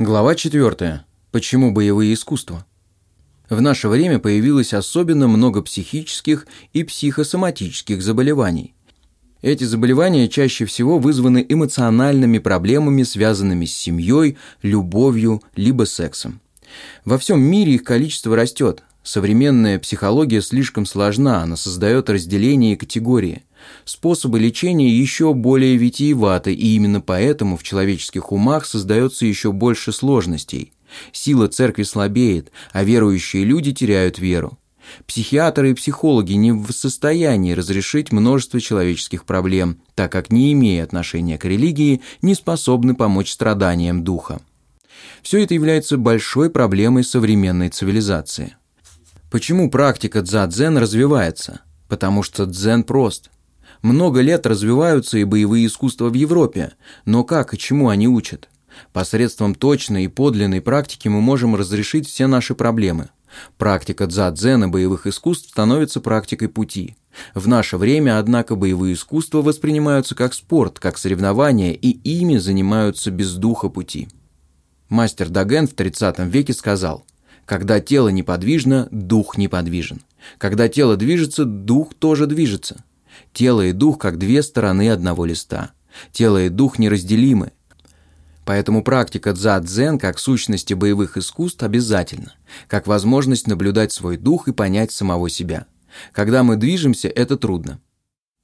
Глава 4. Почему боевые искусства? В наше время появилось особенно много психических и психосоматических заболеваний. Эти заболевания чаще всего вызваны эмоциональными проблемами, связанными с семьей, любовью, либо сексом. Во всем мире их количество растет. Современная психология слишком сложна, она создает разделение и категории – Способы лечения еще более витиеваты, и именно поэтому в человеческих умах создается еще больше сложностей. Сила церкви слабеет, а верующие люди теряют веру. Психиатры и психологи не в состоянии разрешить множество человеческих проблем, так как, не имея отношения к религии, не способны помочь страданиям духа. Все это является большой проблемой современной цивилизации. Почему практика дза-дзен развивается? Потому что дзен прост. Много лет развиваются и боевые искусства в Европе, но как и чему они учат? Посредством точной и подлинной практики мы можем разрешить все наши проблемы. Практика дза-дзена боевых искусств становится практикой пути. В наше время, однако, боевые искусства воспринимаются как спорт, как соревнования, и ими занимаются без духа пути. Мастер Даген в 30 веке сказал, «Когда тело неподвижно, дух неподвижен. Когда тело движется, дух тоже движется. Тело и дух как две стороны одного листа. Тело и дух неразделимы. Поэтому практика дза-дзен как сущности боевых искусств обязательна, как возможность наблюдать свой дух и понять самого себя. Когда мы движемся, это трудно.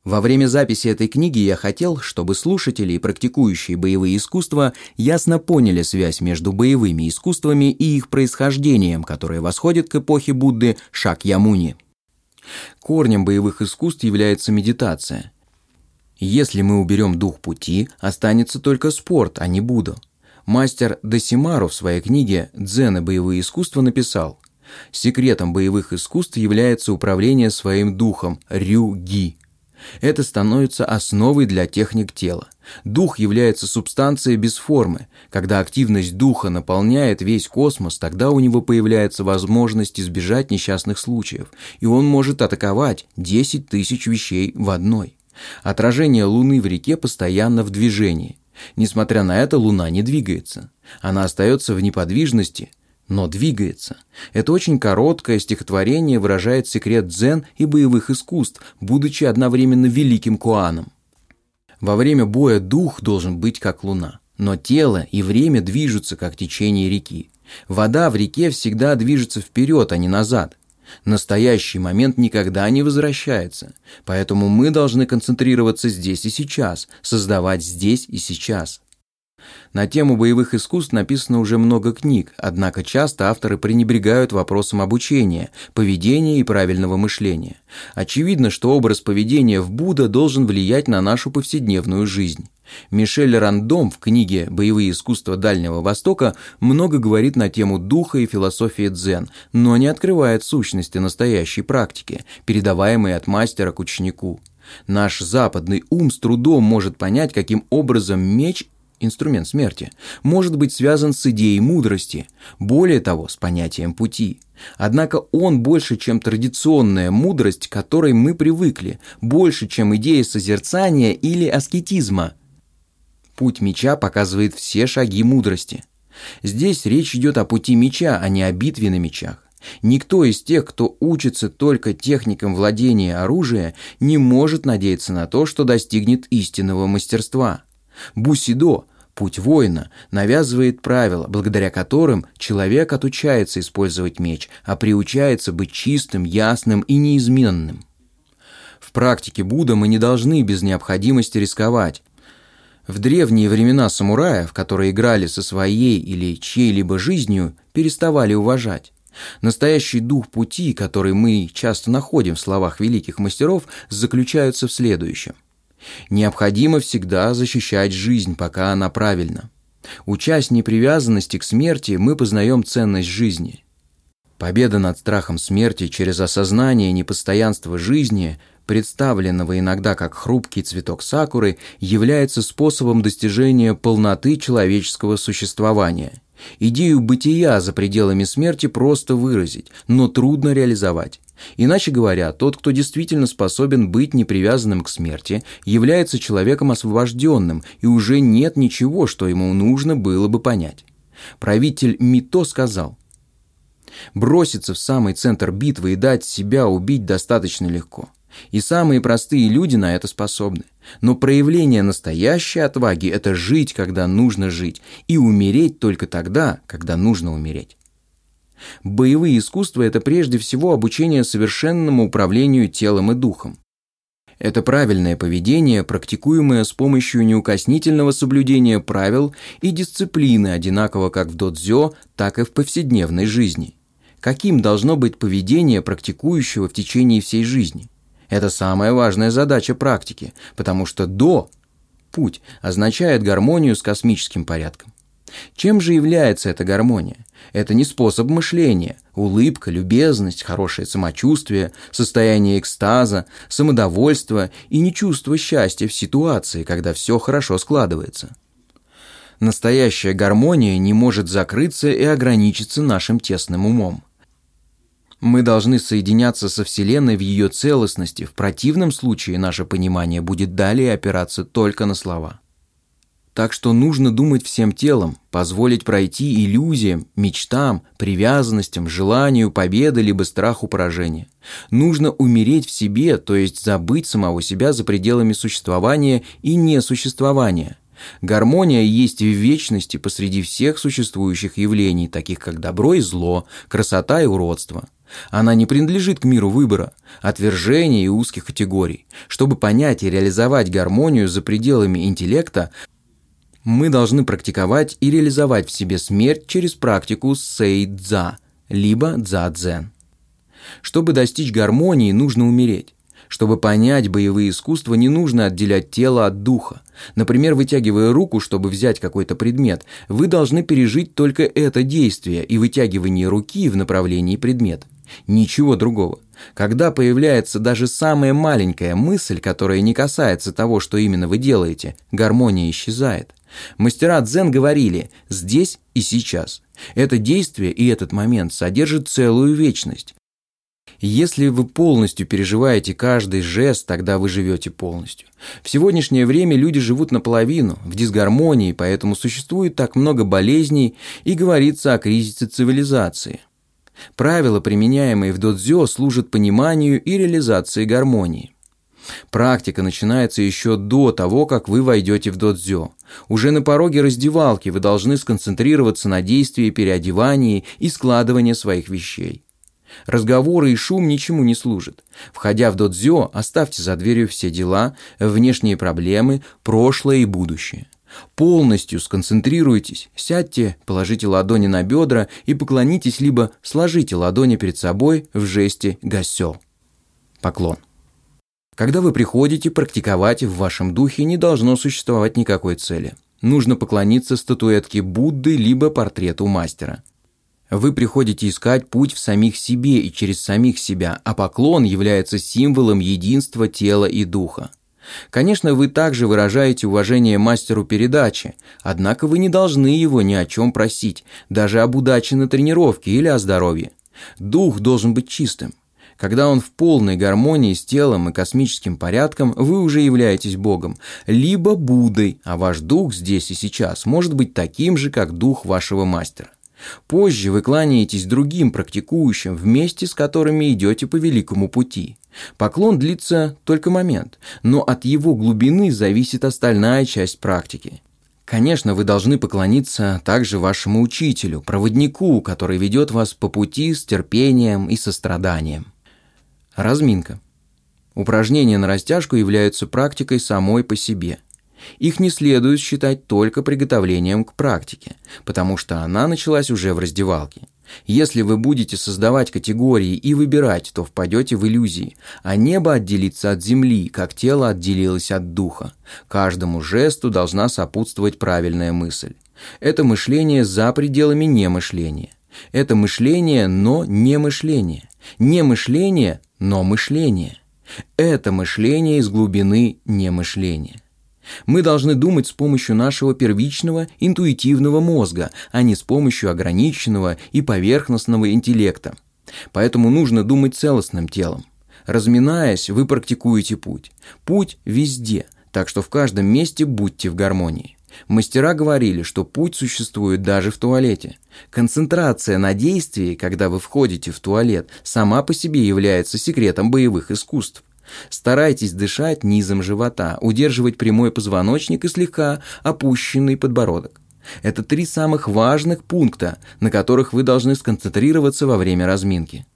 Во время записи этой книги я хотел, чтобы слушатели и практикующие боевые искусства ясно поняли связь между боевыми искусствами и их происхождением, которое восходит к эпохе Будды Шакьямуни. Корнем боевых искусств является медитация. Если мы уберем дух пути, останется только спорт, а не Будда. Мастер Досимару в своей книге «Дзен и боевые искусства» написал «Секретом боевых искусств является управление своим духом, рю-ги». Это становится основой для техник тела. Дух является субстанцией без формы. Когда активность духа наполняет весь космос, тогда у него появляется возможность избежать несчастных случаев, и он может атаковать 10 тысяч вещей в одной. Отражение Луны в реке постоянно в движении. Несмотря на это, Луна не двигается. Она остается в неподвижности, но двигается. Это очень короткое стихотворение выражает секрет дзен и боевых искусств, будучи одновременно великим куаном. Во время боя дух должен быть как луна, но тело и время движутся как течение реки. Вода в реке всегда движется вперед, а не назад. Настоящий момент никогда не возвращается, поэтому мы должны концентрироваться здесь и сейчас, создавать здесь и сейчас. На тему боевых искусств написано уже много книг, однако часто авторы пренебрегают вопросом обучения, поведения и правильного мышления. Очевидно, что образ поведения в Будда должен влиять на нашу повседневную жизнь. Мишель Рандом в книге «Боевые искусства Дальнего Востока» много говорит на тему духа и философии дзен, но не открывает сущности настоящей практики, передаваемой от мастера к ученику. Наш западный ум с трудом может понять, каким образом меч инструмент смерти, может быть связан с идеей мудрости, более того, с понятием пути. Однако он больше, чем традиционная мудрость, к которой мы привыкли, больше, чем идея созерцания или аскетизма. Путь меча показывает все шаги мудрости. Здесь речь идет о пути меча, а не о битве на мечах. Никто из тех, кто учится только техникам владения оружия, не может надеяться на то, что достигнет истинного мастерства. Бусидо Путь воина навязывает правила, благодаря которым человек отучается использовать меч, а приучается быть чистым, ясным и неизменным. В практике Будда мы не должны без необходимости рисковать. В древние времена самураев, которые играли со своей или чьей-либо жизнью, переставали уважать. Настоящий дух пути, который мы часто находим в словах великих мастеров, заключается в следующем – Необходимо всегда защищать жизнь, пока она правильна. Учась непривязанности к смерти, мы познаем ценность жизни. Победа над страхом смерти через осознание непостоянства жизни, представленного иногда как хрупкий цветок сакуры, является способом достижения полноты человеческого существования. Идею бытия за пределами смерти просто выразить, но трудно реализовать. Иначе говоря, тот, кто действительно способен быть непривязанным к смерти, является человеком освобожденным, и уже нет ничего, что ему нужно было бы понять. Правитель Мито сказал, «Броситься в самый центр битвы и дать себя убить достаточно легко. И самые простые люди на это способны. Но проявление настоящей отваги – это жить, когда нужно жить, и умереть только тогда, когда нужно умереть. Боевые искусства – это прежде всего обучение совершенному управлению телом и духом. Это правильное поведение, практикуемое с помощью неукоснительного соблюдения правил и дисциплины, одинаково как в додзё, так и в повседневной жизни. Каким должно быть поведение практикующего в течение всей жизни? Это самая важная задача практики, потому что «до» – путь означает гармонию с космическим порядком. Чем же является эта гармония? Это не способ мышления, улыбка, любезность, хорошее самочувствие, состояние экстаза, самодовольство и не чувство счастья в ситуации, когда все хорошо складывается. Настоящая гармония не может закрыться и ограничиться нашим тесным умом. Мы должны соединяться со Вселенной в ее целостности, в противном случае наше понимание будет далее опираться только на слова. Так что нужно думать всем телом, позволить пройти иллюзиям, мечтам, привязанностям, желанию победы либо страху поражения. Нужно умереть в себе, то есть забыть самого себя за пределами существования и несуществования. Гармония есть в вечности посреди всех существующих явлений, таких как добро и зло, красота и уродство. Она не принадлежит к миру выбора, отвержения и узких категорий. Чтобы понять и реализовать гармонию за пределами интеллекта, мы должны практиковать и реализовать в себе смерть через практику сейдза, либо дзадзен. Чтобы достичь гармонии, нужно умереть. Чтобы понять боевые искусства, не нужно отделять тело от духа. Например, вытягивая руку, чтобы взять какой-то предмет, вы должны пережить только это действие и вытягивание руки в направлении предмета. Ничего другого. Когда появляется даже самая маленькая мысль, которая не касается того, что именно вы делаете, гармония исчезает. Мастера дзен говорили «здесь и сейчас». Это действие и этот момент содержит целую вечность. Если вы полностью переживаете каждый жест, тогда вы живете полностью. В сегодняшнее время люди живут наполовину, в дисгармонии, поэтому существует так много болезней и говорится о кризисе цивилизации. Правила, применяемые в додзё, служат пониманию и реализации гармонии. Практика начинается еще до того, как вы войдете в додзё. Уже на пороге раздевалки вы должны сконцентрироваться на действии переодевания и складывания своих вещей. Разговоры и шум ничему не служат. Входя в додзё, оставьте за дверью все дела, внешние проблемы, прошлое и будущее. Полностью сконцентрируйтесь, сядьте, положите ладони на бедра и поклонитесь, либо сложите ладони перед собой в жесте гасё. Поклон. Когда вы приходите практиковать в вашем духе, не должно существовать никакой цели. Нужно поклониться статуэтке Будды либо портрету мастера. Вы приходите искать путь в самих себе и через самих себя, а поклон является символом единства тела и духа. Конечно, вы также выражаете уважение мастеру передачи, однако вы не должны его ни о чем просить, даже об удаче на тренировке или о здоровье. Дух должен быть чистым. Когда он в полной гармонии с телом и космическим порядком, вы уже являетесь Богом, либо Буддой, а ваш дух здесь и сейчас может быть таким же, как дух вашего мастера. Позже вы кланяетесь другим практикующим, вместе с которыми идете по великому пути. Поклон длится только момент, но от его глубины зависит остальная часть практики. Конечно, вы должны поклониться также вашему учителю, проводнику, который ведет вас по пути с терпением и состраданием. Разминка. Упражнения на растяжку являются практикой самой по себе – их не следует считать только приготовлением к практике, потому что она началась уже в раздевалке. Если вы будете создавать категории и выбирать, то впадете в иллюзии, а небо отделится от земли, как тело отделилось от духа. Каждому жесту должна сопутствовать правильная мысль. Это мышление за пределами немышления. Это мышление, но не мышление. Не мышление, но мышление. Это мышление из глубины немышления. Мы должны думать с помощью нашего первичного интуитивного мозга, а не с помощью ограниченного и поверхностного интеллекта. Поэтому нужно думать целостным телом. Разминаясь, вы практикуете путь. Путь везде, так что в каждом месте будьте в гармонии. Мастера говорили, что путь существует даже в туалете. Концентрация на действии, когда вы входите в туалет, сама по себе является секретом боевых искусств. Старайтесь дышать низом живота, удерживать прямой позвоночник и слегка опущенный подбородок. Это три самых важных пункта, на которых вы должны сконцентрироваться во время разминки.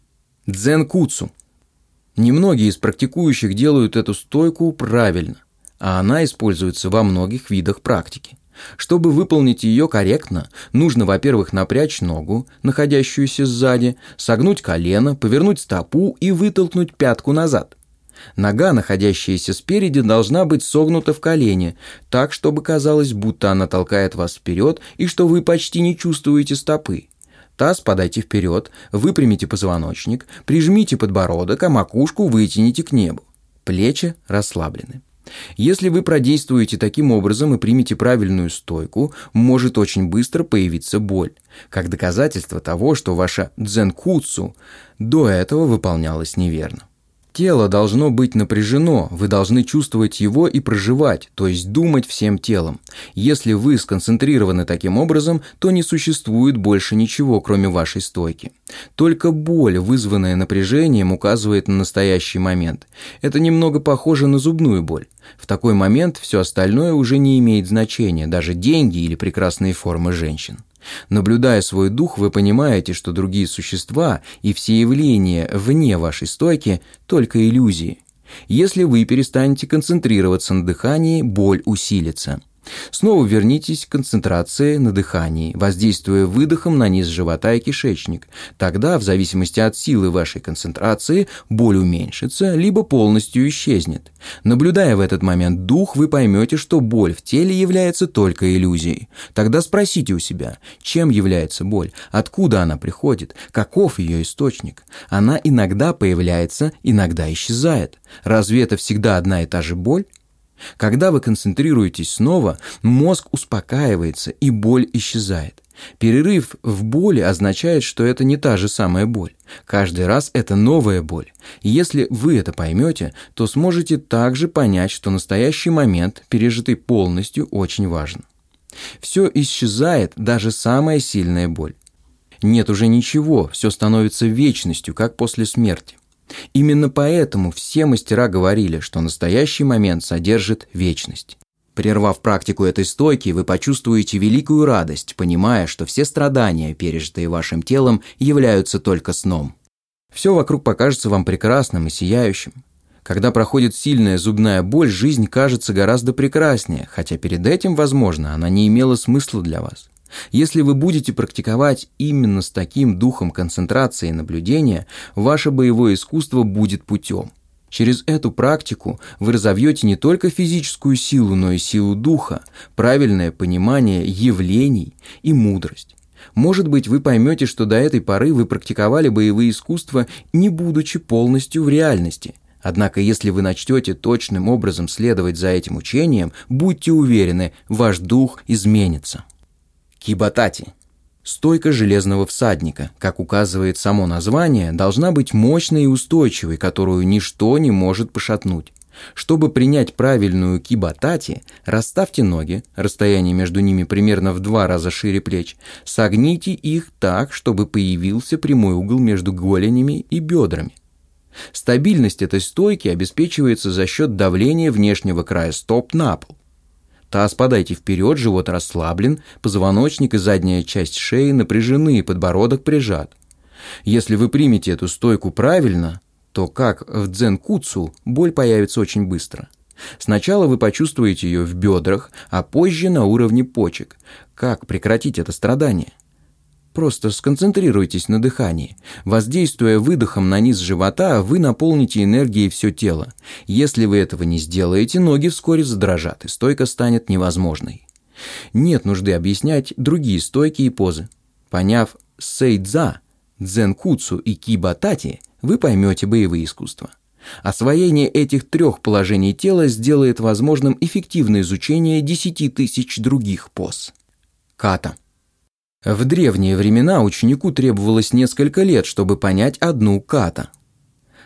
Дзен-куцу. Немногие из практикующих делают эту стойку правильно, а она используется во многих видах практики. Чтобы выполнить ее корректно, нужно, во-первых, напрячь ногу, находящуюся сзади, согнуть колено, повернуть стопу и вытолкнуть пятку назад. Нога, находящаяся спереди, должна быть согнута в колене, так, чтобы казалось, будто она толкает вас вперед и что вы почти не чувствуете стопы. Таз подайте вперед, выпрямите позвоночник, прижмите подбородок, а макушку вытяните к небу. Плечи расслаблены. Если вы продействуете таким образом и примете правильную стойку, может очень быстро появиться боль, как доказательство того, что ваша дзенкуцу до этого выполнялась неверно. Тело должно быть напряжено, вы должны чувствовать его и проживать, то есть думать всем телом. Если вы сконцентрированы таким образом, то не существует больше ничего, кроме вашей стойки. Только боль, вызванная напряжением, указывает на настоящий момент. Это немного похоже на зубную боль. В такой момент все остальное уже не имеет значения, даже деньги или прекрасные формы женщин. Наблюдая свой дух, вы понимаете, что другие существа и все явления вне вашей стойки – только иллюзии. Если вы перестанете концентрироваться на дыхании, боль усилится – Снова вернитесь к концентрации на дыхании, воздействуя выдохом на низ живота и кишечник. Тогда, в зависимости от силы вашей концентрации, боль уменьшится, либо полностью исчезнет. Наблюдая в этот момент дух, вы поймете, что боль в теле является только иллюзией. Тогда спросите у себя, чем является боль, откуда она приходит, каков ее источник. Она иногда появляется, иногда исчезает. Разве это всегда одна и та же боль? Когда вы концентрируетесь снова, мозг успокаивается и боль исчезает. Перерыв в боли означает, что это не та же самая боль. Каждый раз это новая боль. Если вы это поймете, то сможете также понять, что настоящий момент, пережитый полностью, очень важен. Все исчезает, даже самая сильная боль. Нет уже ничего, все становится вечностью, как после смерти. Именно поэтому все мастера говорили, что настоящий момент содержит вечность. Прервав практику этой стойки, вы почувствуете великую радость, понимая, что все страдания, пережитые вашим телом, являются только сном. Все вокруг покажется вам прекрасным и сияющим. Когда проходит сильная зубная боль, жизнь кажется гораздо прекраснее, хотя перед этим, возможно, она не имела смысла для вас. Если вы будете практиковать именно с таким духом концентрации и наблюдения, ваше боевое искусство будет путем. Через эту практику вы разовьете не только физическую силу, но и силу духа, правильное понимание явлений и мудрость. Может быть, вы поймете, что до этой поры вы практиковали боевые искусства, не будучи полностью в реальности. Однако, если вы начнете точным образом следовать за этим учением, будьте уверены, ваш дух изменится. Кибатати. Стойка железного всадника, как указывает само название, должна быть мощной и устойчивой, которую ничто не может пошатнуть. Чтобы принять правильную кибатати, расставьте ноги, расстояние между ними примерно в два раза шире плеч, согните их так, чтобы появился прямой угол между голенями и бедрами. Стабильность этой стойки обеспечивается за счет давления внешнего края стоп на пол. Таз подайте вперед, живот расслаблен, позвоночник и задняя часть шеи напряжены, подбородок прижат. Если вы примете эту стойку правильно, то, как в дзен-куцу, боль появится очень быстро. Сначала вы почувствуете ее в бедрах, а позже на уровне почек. Как прекратить это страдание? Просто сконцентрируйтесь на дыхании. Воздействуя выдохом на низ живота, вы наполните энергией все тело. Если вы этого не сделаете, ноги вскоре задрожат, и стойка станет невозможной. Нет нужды объяснять другие стойки и позы. Поняв сейдза, дзенкуцу и кибатати, вы поймете боевые искусства. Освоение этих трех положений тела сделает возможным эффективное изучение десяти тысяч других поз. Ката – в древние времена ученику требовалось несколько лет, чтобы понять одну ката.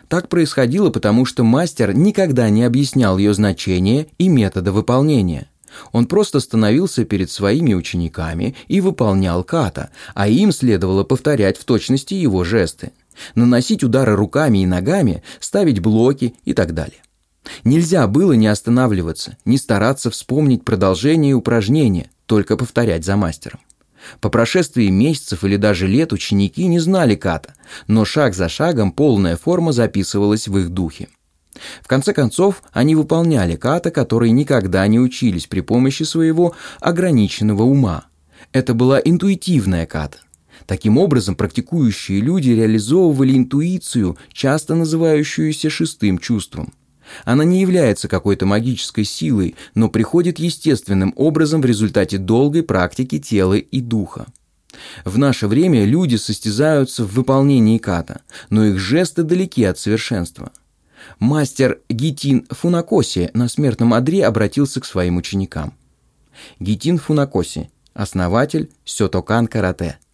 Так происходило, потому что мастер никогда не объяснял ее значение и метода выполнения. Он просто становился перед своими учениками и выполнял ката, а им следовало повторять в точности его жесты, наносить удары руками и ногами, ставить блоки и так далее. Нельзя было не останавливаться, не стараться вспомнить продолжение упражнения, только повторять за мастером. По прошествии месяцев или даже лет ученики не знали ката, но шаг за шагом полная форма записывалась в их духе. В конце концов, они выполняли ката, которые никогда не учились при помощи своего ограниченного ума. Это была интуитивная ката. Таким образом, практикующие люди реализовывали интуицию, часто называющуюся шестым чувством. Она не является какой-то магической силой, но приходит естественным образом в результате долгой практики тела и духа. В наше время люди состязаются в выполнении ката, но их жесты далеки от совершенства. Мастер Гитин Фунакоси на смертном одре обратился к своим ученикам. Гитин Фунакоси, основатель Сётокан карате –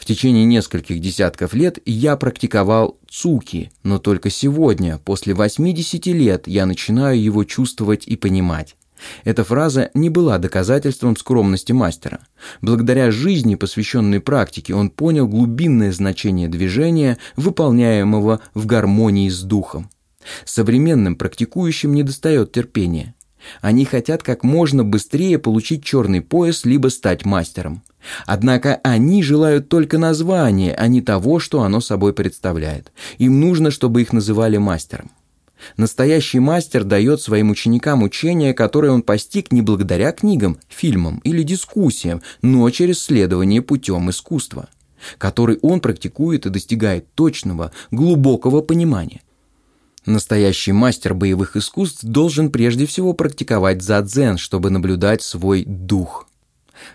в течение нескольких десятков лет я практиковал цуки, но только сегодня, после 80 лет, я начинаю его чувствовать и понимать. Эта фраза не была доказательством скромности мастера. Благодаря жизни, посвященной практике, он понял глубинное значение движения, выполняемого в гармонии с духом. Современным практикующим недостает терпения. Они хотят как можно быстрее получить черный пояс, либо стать мастером. Однако они желают только названия, а не того, что оно собой представляет. Им нужно, чтобы их называли мастером. Настоящий мастер дает своим ученикам учение, которое он постиг не благодаря книгам, фильмам или дискуссиям, но через следование путем искусства, который он практикует и достигает точного, глубокого понимания. Настоящий мастер боевых искусств должен прежде всего практиковать задзен, чтобы наблюдать свой дух –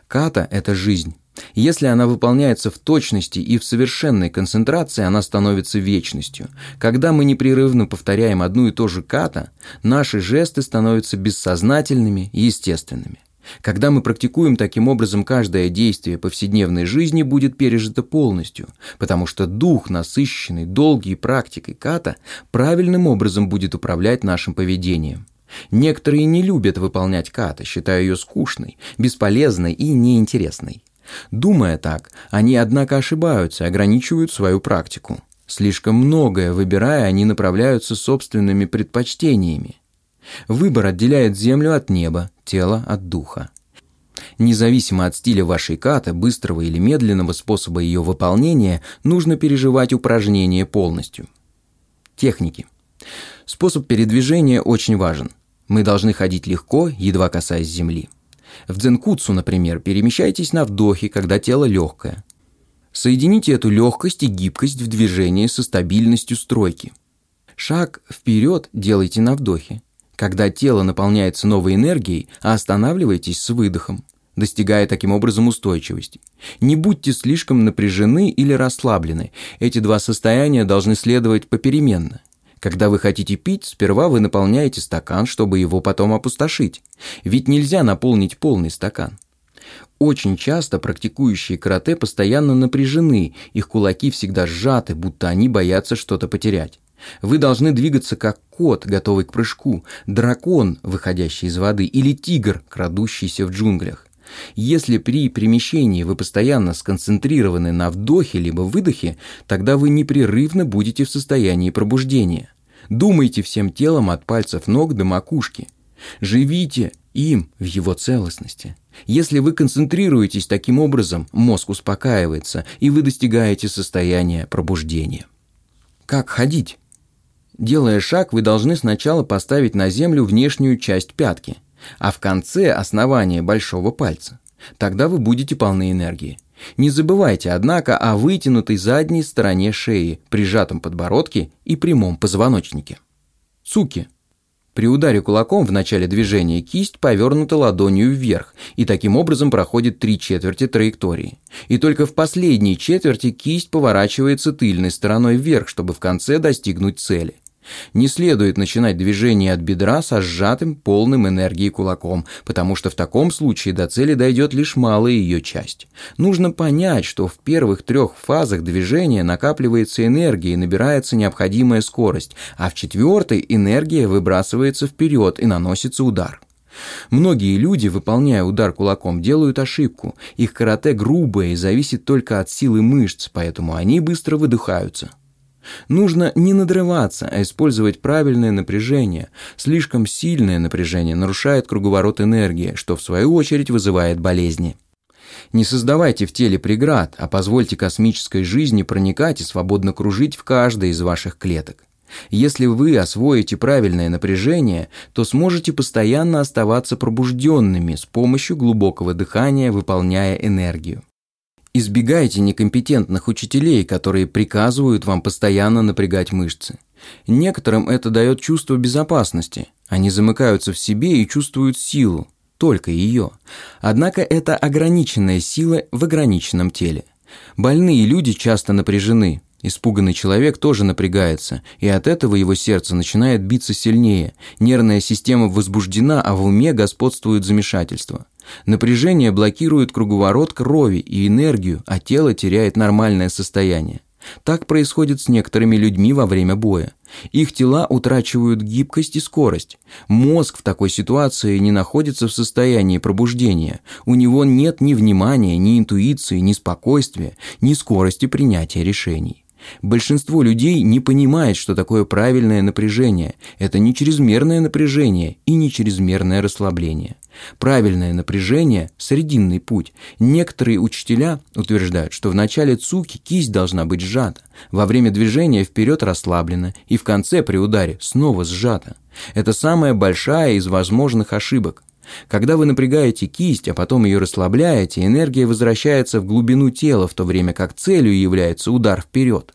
Ката – это жизнь. Если она выполняется в точности и в совершенной концентрации, она становится вечностью. Когда мы непрерывно повторяем одну и ту же ката, наши жесты становятся бессознательными и естественными. Когда мы практикуем таким образом, каждое действие повседневной жизни будет пережито полностью, потому что дух, насыщенный долгой практикой ката, правильным образом будет управлять нашим поведением. Некоторые не любят выполнять ката, считая ее скучной, бесполезной и неинтересной. Думая так, они, однако, ошибаются и ограничивают свою практику. Слишком многое выбирая, они направляются собственными предпочтениями. Выбор отделяет землю от неба, тело от духа. Независимо от стиля вашей каты, быстрого или медленного способа ее выполнения, нужно переживать упражнение полностью. Техники. Способ передвижения очень важен. Мы должны ходить легко, едва касаясь земли. В дзенкуцу, например, перемещайтесь на вдохе, когда тело легкое. Соедините эту легкость и гибкость в движении со стабильностью стройки. Шаг вперед делайте на вдохе. Когда тело наполняется новой энергией, а останавливайтесь с выдохом, достигая таким образом устойчивости. Не будьте слишком напряжены или расслаблены. Эти два состояния должны следовать попеременно. Когда вы хотите пить, сперва вы наполняете стакан, чтобы его потом опустошить. Ведь нельзя наполнить полный стакан. Очень часто практикующие карате постоянно напряжены, их кулаки всегда сжаты, будто они боятся что-то потерять. Вы должны двигаться как кот, готовый к прыжку, дракон, выходящий из воды, или тигр, крадущийся в джунглях. Если при перемещении вы постоянно сконцентрированы на вдохе либо выдохе, тогда вы непрерывно будете в состоянии пробуждения. Думайте всем телом от пальцев ног до макушки. Живите им в его целостности. Если вы концентрируетесь таким образом, мозг успокаивается, и вы достигаете состояния пробуждения. Как ходить? Делая шаг, вы должны сначала поставить на землю внешнюю часть пятки, а в конце основание большого пальца. Тогда вы будете полны энергии. Не забывайте, однако, о вытянутой задней стороне шеи, прижатом подбородке и прямом позвоночнике. Цуки. При ударе кулаком в начале движения кисть повернута ладонью вверх и таким образом проходит три четверти траектории. И только в последней четверти кисть поворачивается тыльной стороной вверх, чтобы в конце достигнуть цели. Не следует начинать движение от бедра со сжатым, полным энергии кулаком, потому что в таком случае до цели дойдет лишь малая ее часть. Нужно понять, что в первых трех фазах движения накапливается энергия и набирается необходимая скорость, а в четвертой энергия выбрасывается вперед и наносится удар. Многие люди, выполняя удар кулаком, делают ошибку. Их карате грубое и зависит только от силы мышц, поэтому они быстро выдыхаются. Нужно не надрываться, а использовать правильное напряжение. Слишком сильное напряжение нарушает круговорот энергии, что в свою очередь вызывает болезни. Не создавайте в теле преград, а позвольте космической жизни проникать и свободно кружить в каждой из ваших клеток. Если вы освоите правильное напряжение, то сможете постоянно оставаться пробужденными с помощью глубокого дыхания, выполняя энергию. Избегайте некомпетентных учителей, которые приказывают вам постоянно напрягать мышцы. Некоторым это дает чувство безопасности. Они замыкаются в себе и чувствуют силу, только ее. Однако это ограниченная сила в ограниченном теле. Больные люди часто напряжены, Испуганный человек тоже напрягается, и от этого его сердце начинает биться сильнее, нервная система возбуждена, а в уме господствует замешательство. Напряжение блокирует круговорот крови и энергию, а тело теряет нормальное состояние. Так происходит с некоторыми людьми во время боя. Их тела утрачивают гибкость и скорость. Мозг в такой ситуации не находится в состоянии пробуждения. У него нет ни внимания, ни интуиции, ни спокойствия, ни скорости принятия решений. Большинство людей не понимает, что такое правильное напряжение. Это не чрезмерное напряжение и не чрезмерное расслабление. Правильное напряжение – срединный путь. Некоторые учителя утверждают, что в начале цуки кисть должна быть сжата, во время движения вперед расслаблена и в конце при ударе снова сжата. Это самая большая из возможных ошибок. Когда вы напрягаете кисть, а потом ее расслабляете, энергия возвращается в глубину тела, в то время как целью является удар вперед.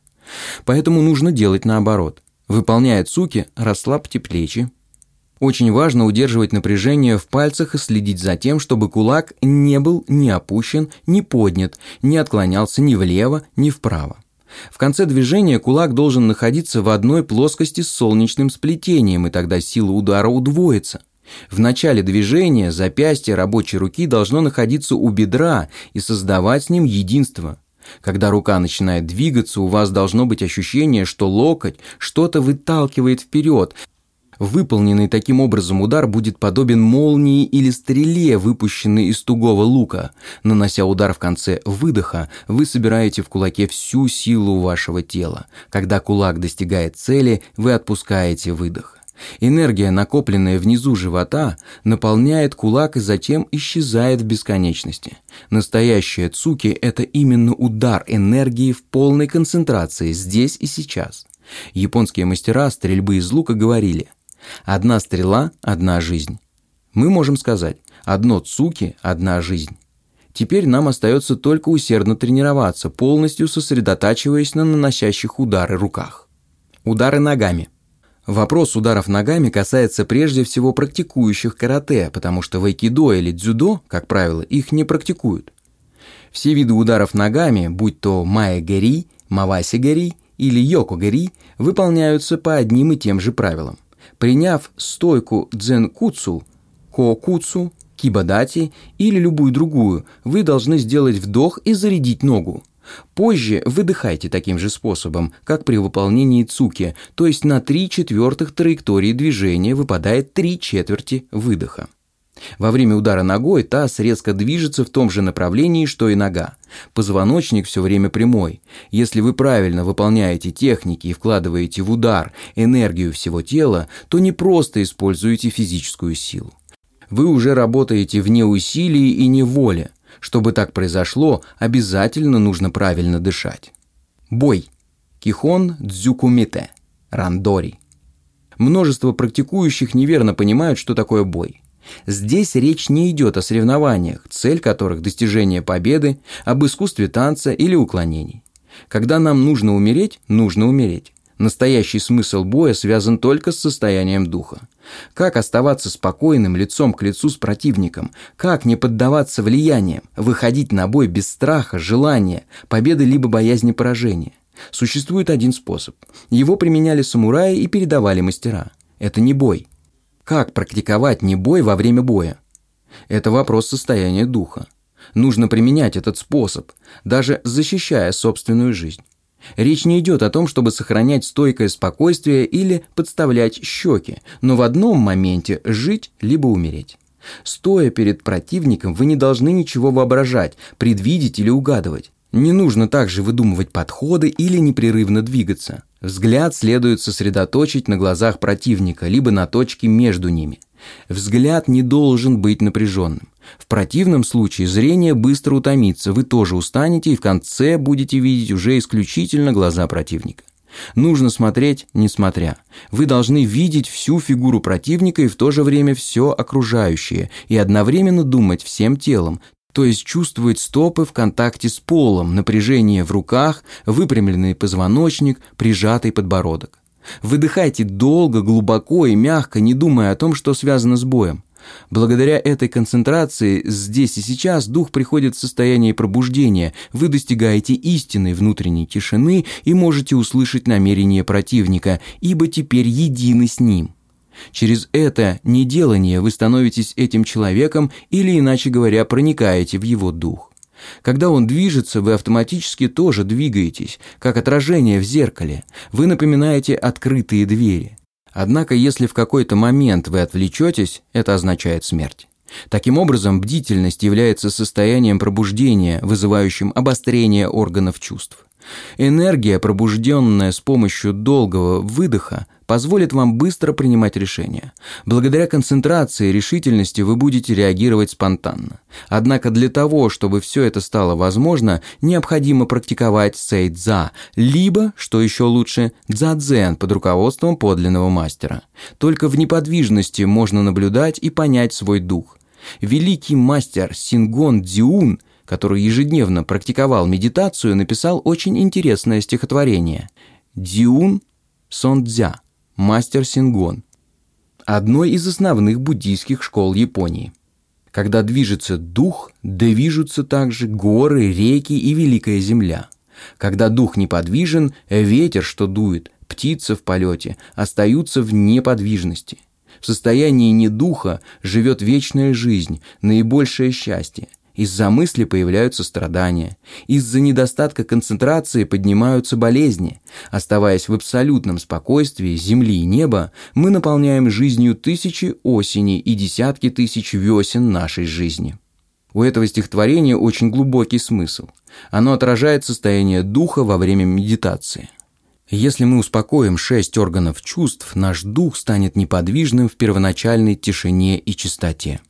Поэтому нужно делать наоборот. Выполняя цуки, расслабьте плечи. Очень важно удерживать напряжение в пальцах и следить за тем, чтобы кулак не был ни опущен, ни поднят, не отклонялся ни влево, ни вправо. В конце движения кулак должен находиться в одной плоскости с солнечным сплетением, и тогда сила удара удвоится. В начале движения запястье рабочей руки должно находиться у бедра и создавать с ним единство. Когда рука начинает двигаться, у вас должно быть ощущение, что локоть что-то выталкивает вперед. Выполненный таким образом удар будет подобен молнии или стреле, выпущенной из тугого лука. Нанося удар в конце выдоха, вы собираете в кулаке всю силу вашего тела. Когда кулак достигает цели, вы отпускаете выдох. Энергия, накопленная внизу живота, наполняет кулак и затем исчезает в бесконечности. Настоящая цуки – это именно удар энергии в полной концентрации здесь и сейчас. Японские мастера стрельбы из лука говорили «одна стрела – одна жизнь». Мы можем сказать «одно цуки – одна жизнь». Теперь нам остается только усердно тренироваться, полностью сосредотачиваясь на наносящих удары руках. Удары ногами – Вопрос ударов ногами касается прежде всего практикующих карате, потому что в айкидо или дзюдо, как правило, их не практикуют. Все виды ударов ногами, будь то майя-гэри, маваси-гэри или йоко-гэри, выполняются по одним и тем же правилам. Приняв стойку дзен-куцу, ко-куцу, кибадати или любую другую, вы должны сделать вдох и зарядить ногу. Позже выдыхайте таким же способом, как при выполнении цуки, то есть на 3 четвертых траектории движения выпадает 3 четверти выдоха. Во время удара ногой таз резко движется в том же направлении, что и нога. Позвоночник все время прямой. Если вы правильно выполняете техники и вкладываете в удар энергию всего тела, то не просто используете физическую силу. Вы уже работаете вне усилий и неволе. Чтобы так произошло, обязательно нужно правильно дышать. Бой. Кихон дзюкумите. Рандори. Множество практикующих неверно понимают, что такое бой. Здесь речь не идет о соревнованиях, цель которых – достижение победы, об искусстве танца или уклонений. Когда нам нужно умереть, нужно умереть. Настоящий смысл боя связан только с состоянием духа. Как оставаться спокойным лицом к лицу с противником? Как не поддаваться влияниям? Выходить на бой без страха, желания, победы либо боязни поражения? Существует один способ. Его применяли самураи и передавали мастера. Это не бой. Как практиковать не бой во время боя? Это вопрос состояния духа. Нужно применять этот способ, даже защищая собственную жизнь. Речь не идет о том, чтобы сохранять стойкое спокойствие или подставлять щеки, но в одном моменте жить либо умереть. Стоя перед противником, вы не должны ничего воображать, предвидеть или угадывать. Не нужно также выдумывать подходы или непрерывно двигаться. Взгляд следует сосредоточить на глазах противника, либо на точке между ними. Взгляд не должен быть напряженным. В противном случае зрение быстро утомится, вы тоже устанете и в конце будете видеть уже исключительно глаза противника. Нужно смотреть, несмотря. Вы должны видеть всю фигуру противника и в то же время все окружающее, и одновременно думать всем телом, то есть чувствовать стопы в контакте с полом, напряжение в руках, выпрямленный позвоночник, прижатый подбородок. Выдыхайте долго, глубоко и мягко, не думая о том, что связано с боем. Благодаря этой концентрации здесь и сейчас дух приходит в состояние пробуждения, вы достигаете истинной внутренней тишины и можете услышать намерение противника, ибо теперь едины с ним. Через это неделание вы становитесь этим человеком или, иначе говоря, проникаете в его дух. Когда он движется, вы автоматически тоже двигаетесь, как отражение в зеркале. Вы напоминаете открытые двери. Однако, если в какой-то момент вы отвлечетесь, это означает смерть. Таким образом, бдительность является состоянием пробуждения, вызывающим обострение органов чувств. Энергия, пробужденная с помощью долгого выдоха, позволит вам быстро принимать решения. Благодаря концентрации и решительности вы будете реагировать спонтанно. Однако для того, чтобы все это стало возможно, необходимо практиковать сейдза, либо, что еще лучше, дзадзен под руководством подлинного мастера. Только в неподвижности можно наблюдать и понять свой дух. Великий мастер Сингон Дзюун – который ежедневно практиковал медитацию, написал очень интересное стихотворение «Диун Сондзя, мастер Сингон», одной из основных буддийских школ Японии. Когда движется дух, движутся также горы, реки и великая земля. Когда дух неподвижен, ветер, что дует, птица в полете, остаются в неподвижности. В состоянии недуха живет вечная жизнь, наибольшее счастье – из-за мысли появляются страдания. Из-за недостатка концентрации поднимаются болезни. Оставаясь в абсолютном спокойствии земли и неба, мы наполняем жизнью тысячи осени и десятки тысяч весен нашей жизни. У этого стихотворения очень глубокий смысл. Оно отражает состояние духа во время медитации. Если мы успокоим шесть органов чувств, наш дух станет неподвижным в первоначальной тишине и чистоте.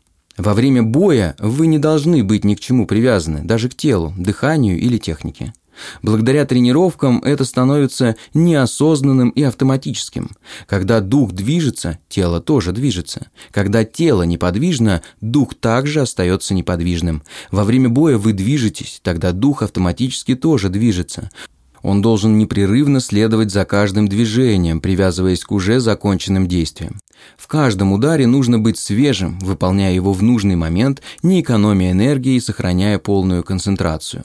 Во время боя вы не должны быть ни к чему привязаны, даже к телу, дыханию или технике. Благодаря тренировкам это становится неосознанным и автоматическим. Когда дух движется, тело тоже движется. Когда тело неподвижно, дух также остается неподвижным. Во время боя вы движетесь, тогда дух автоматически тоже движется. Он должен непрерывно следовать за каждым движением, привязываясь к уже законченным действиям. В каждом ударе нужно быть свежим, выполняя его в нужный момент, не экономя энергии и сохраняя полную концентрацию.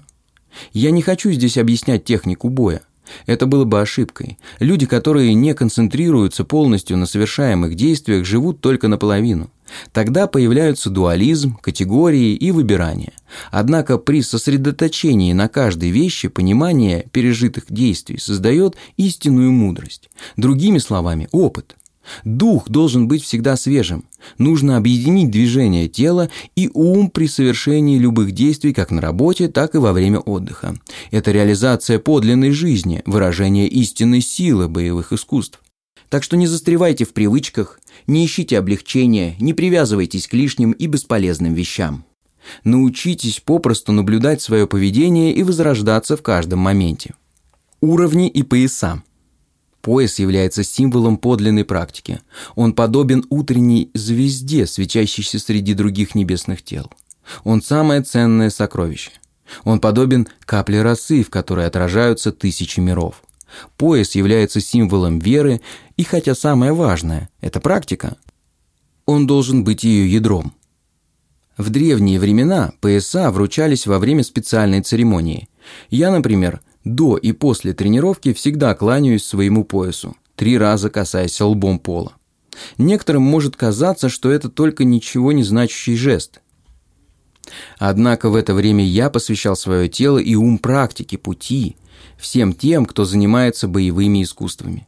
Я не хочу здесь объяснять технику боя. Это было бы ошибкой. Люди, которые не концентрируются полностью на совершаемых действиях, живут только наполовину. Тогда появляются дуализм, категории и выбирание. Однако при сосредоточении на каждой вещи понимание пережитых действий создает истинную мудрость. Другими словами, опыт – Дух должен быть всегда свежим. Нужно объединить движение тела и ум при совершении любых действий как на работе, так и во время отдыха. Это реализация подлинной жизни, выражение истинной силы боевых искусств. Так что не застревайте в привычках, не ищите облегчения, не привязывайтесь к лишним и бесполезным вещам. Научитесь попросту наблюдать свое поведение и возрождаться в каждом моменте. Уровни и пояса. Пояс является символом подлинной практики. Он подобен утренней звезде, свечащейся среди других небесных тел. Он самое ценное сокровище. Он подобен капле росы, в которой отражаются тысячи миров. Пояс является символом веры, и хотя самое важное – это практика, он должен быть ее ядром. В древние времена пояса вручались во время специальной церемонии. Я, например, до и после тренировки всегда кланяюсь своему поясу, три раза касаясь лбом пола. Некоторым может казаться, что это только ничего не значащий жест. Однако в это время я посвящал свое тело и ум практике, пути, всем тем, кто занимается боевыми искусствами.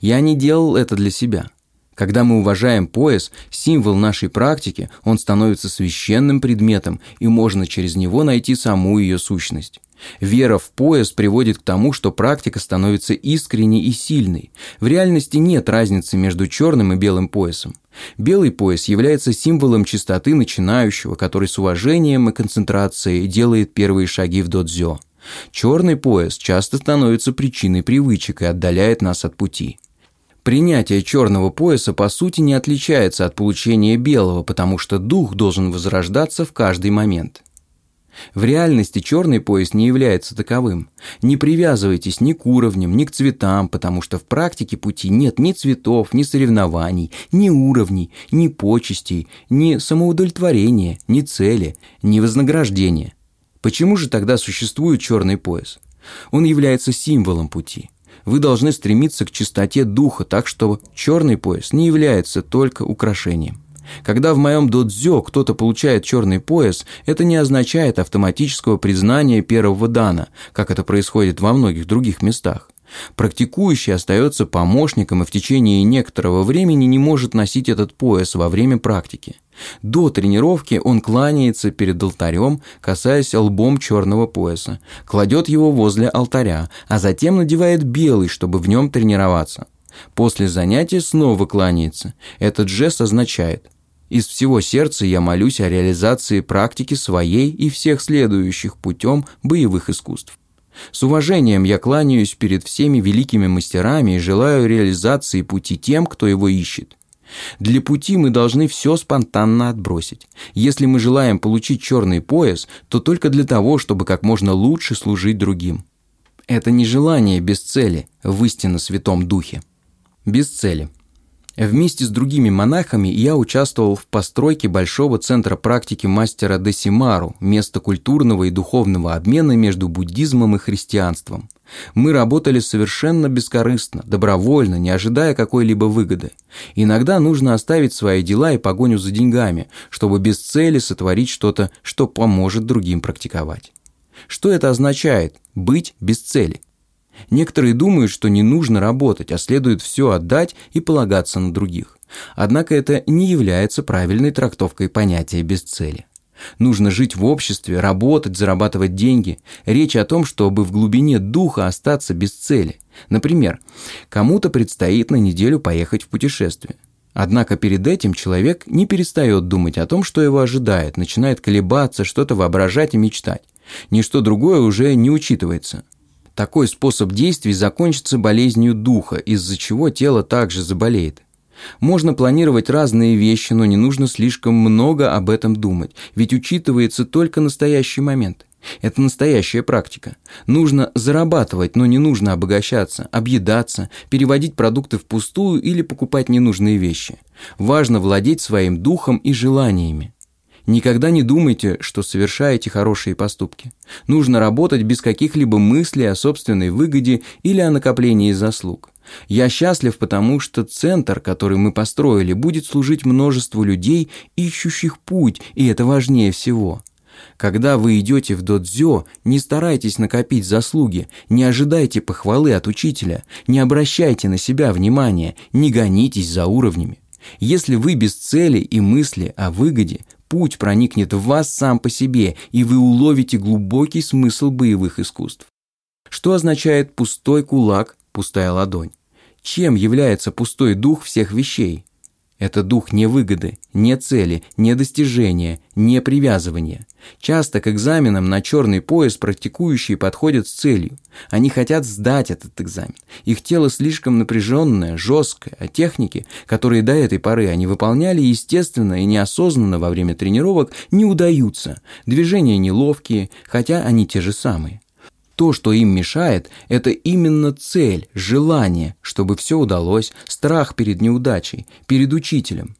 Я не делал это для себя. Когда мы уважаем пояс, символ нашей практики, он становится священным предметом, и можно через него найти саму ее сущность. Вера в пояс приводит к тому, что практика становится искренней и сильной. В реальности нет разницы между черным и белым поясом. Белый пояс является символом чистоты начинающего, который с уважением и концентрацией делает первые шаги в додзё. Черный пояс часто становится причиной привычек и отдаляет нас от пути. Принятие черного пояса по сути не отличается от получения белого, потому что дух должен возрождаться в каждый момент. В реальности черный пояс не является таковым. Не привязывайтесь ни к уровням, ни к цветам, потому что в практике пути нет ни цветов, ни соревнований, ни уровней, ни почестей, ни самоудовлетворения, ни цели, ни вознаграждения. Почему же тогда существует черный пояс? Он является символом пути. Вы должны стремиться к чистоте духа, так что черный пояс не является только украшением. Когда в моем додзё кто-то получает черный пояс, это не означает автоматического признания первого дана, как это происходит во многих других местах. Практикующий остается помощником и в течение некоторого времени не может носить этот пояс во время практики. До тренировки он кланяется перед алтарем, касаясь лбом черного пояса, кладет его возле алтаря, а затем надевает белый, чтобы в нем тренироваться. После занятия снова кланяется. Этот жест означает из всего сердца я молюсь о реализации практики своей и всех следующих путем боевых искусств. С уважением я кланяюсь перед всеми великими мастерами и желаю реализации пути тем, кто его ищет. Для пути мы должны все спонтанно отбросить. Если мы желаем получить черный пояс, то только для того, чтобы как можно лучше служить другим. Это не желание без цели в истинно святом духе. Без цели – Вместе с другими монахами я участвовал в постройке большого центра практики мастера Десимару, места культурного и духовного обмена между буддизмом и христианством. Мы работали совершенно бескорыстно, добровольно, не ожидая какой-либо выгоды. Иногда нужно оставить свои дела и погоню за деньгами, чтобы без цели сотворить что-то, что поможет другим практиковать. Что это означает – быть без цели – Некоторые думают, что не нужно работать, а следует все отдать и полагаться на других. Однако это не является правильной трактовкой понятия без цели. Нужно жить в обществе, работать, зарабатывать деньги. Речь о том, чтобы в глубине духа остаться без цели. Например, кому-то предстоит на неделю поехать в путешествие. Однако перед этим человек не перестает думать о том, что его ожидает, начинает колебаться, что-то воображать и мечтать. Ничто другое уже не учитывается. Такой способ действий закончится болезнью духа, из-за чего тело также заболеет. Можно планировать разные вещи, но не нужно слишком много об этом думать, ведь учитывается только настоящий момент. Это настоящая практика. Нужно зарабатывать, но не нужно обогащаться, объедаться, переводить продукты впустую или покупать ненужные вещи. Важно владеть своим духом и желаниями. Никогда не думайте, что совершаете хорошие поступки. Нужно работать без каких-либо мыслей о собственной выгоде или о накоплении заслуг. Я счастлив, потому что центр, который мы построили, будет служить множеству людей, ищущих путь, и это важнее всего. Когда вы идете в додзё, не старайтесь накопить заслуги, не ожидайте похвалы от учителя, не обращайте на себя внимания, не гонитесь за уровнями. Если вы без цели и мысли о выгоде, путь проникнет в вас сам по себе, и вы уловите глубокий смысл боевых искусств. Что означает пустой кулак, пустая ладонь? Чем является пустой дух всех вещей? Это дух не выгоды, не цели, не достижения, не привязывания. Часто к экзаменам на черный пояс практикующие подходят с целью. Они хотят сдать этот экзамен. Их тело слишком напряженное, жесткое, а техники, которые до этой поры они выполняли естественно и неосознанно во время тренировок, не удаются. Движения неловкие, хотя они те же самые. То, что им мешает, это именно цель, желание, чтобы все удалось, страх перед неудачей, перед учителем.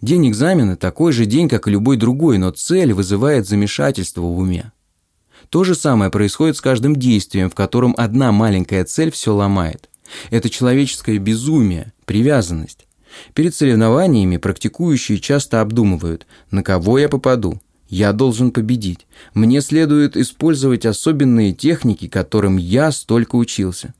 День экзамена такой же день, как и любой другой, но цель вызывает замешательство в уме. То же самое происходит с каждым действием, в котором одна маленькая цель все ломает. Это человеческое безумие, привязанность. Перед соревнованиями практикующие часто обдумывают, на кого я попаду, я должен победить. Мне следует использовать особенные техники, которым я столько учился.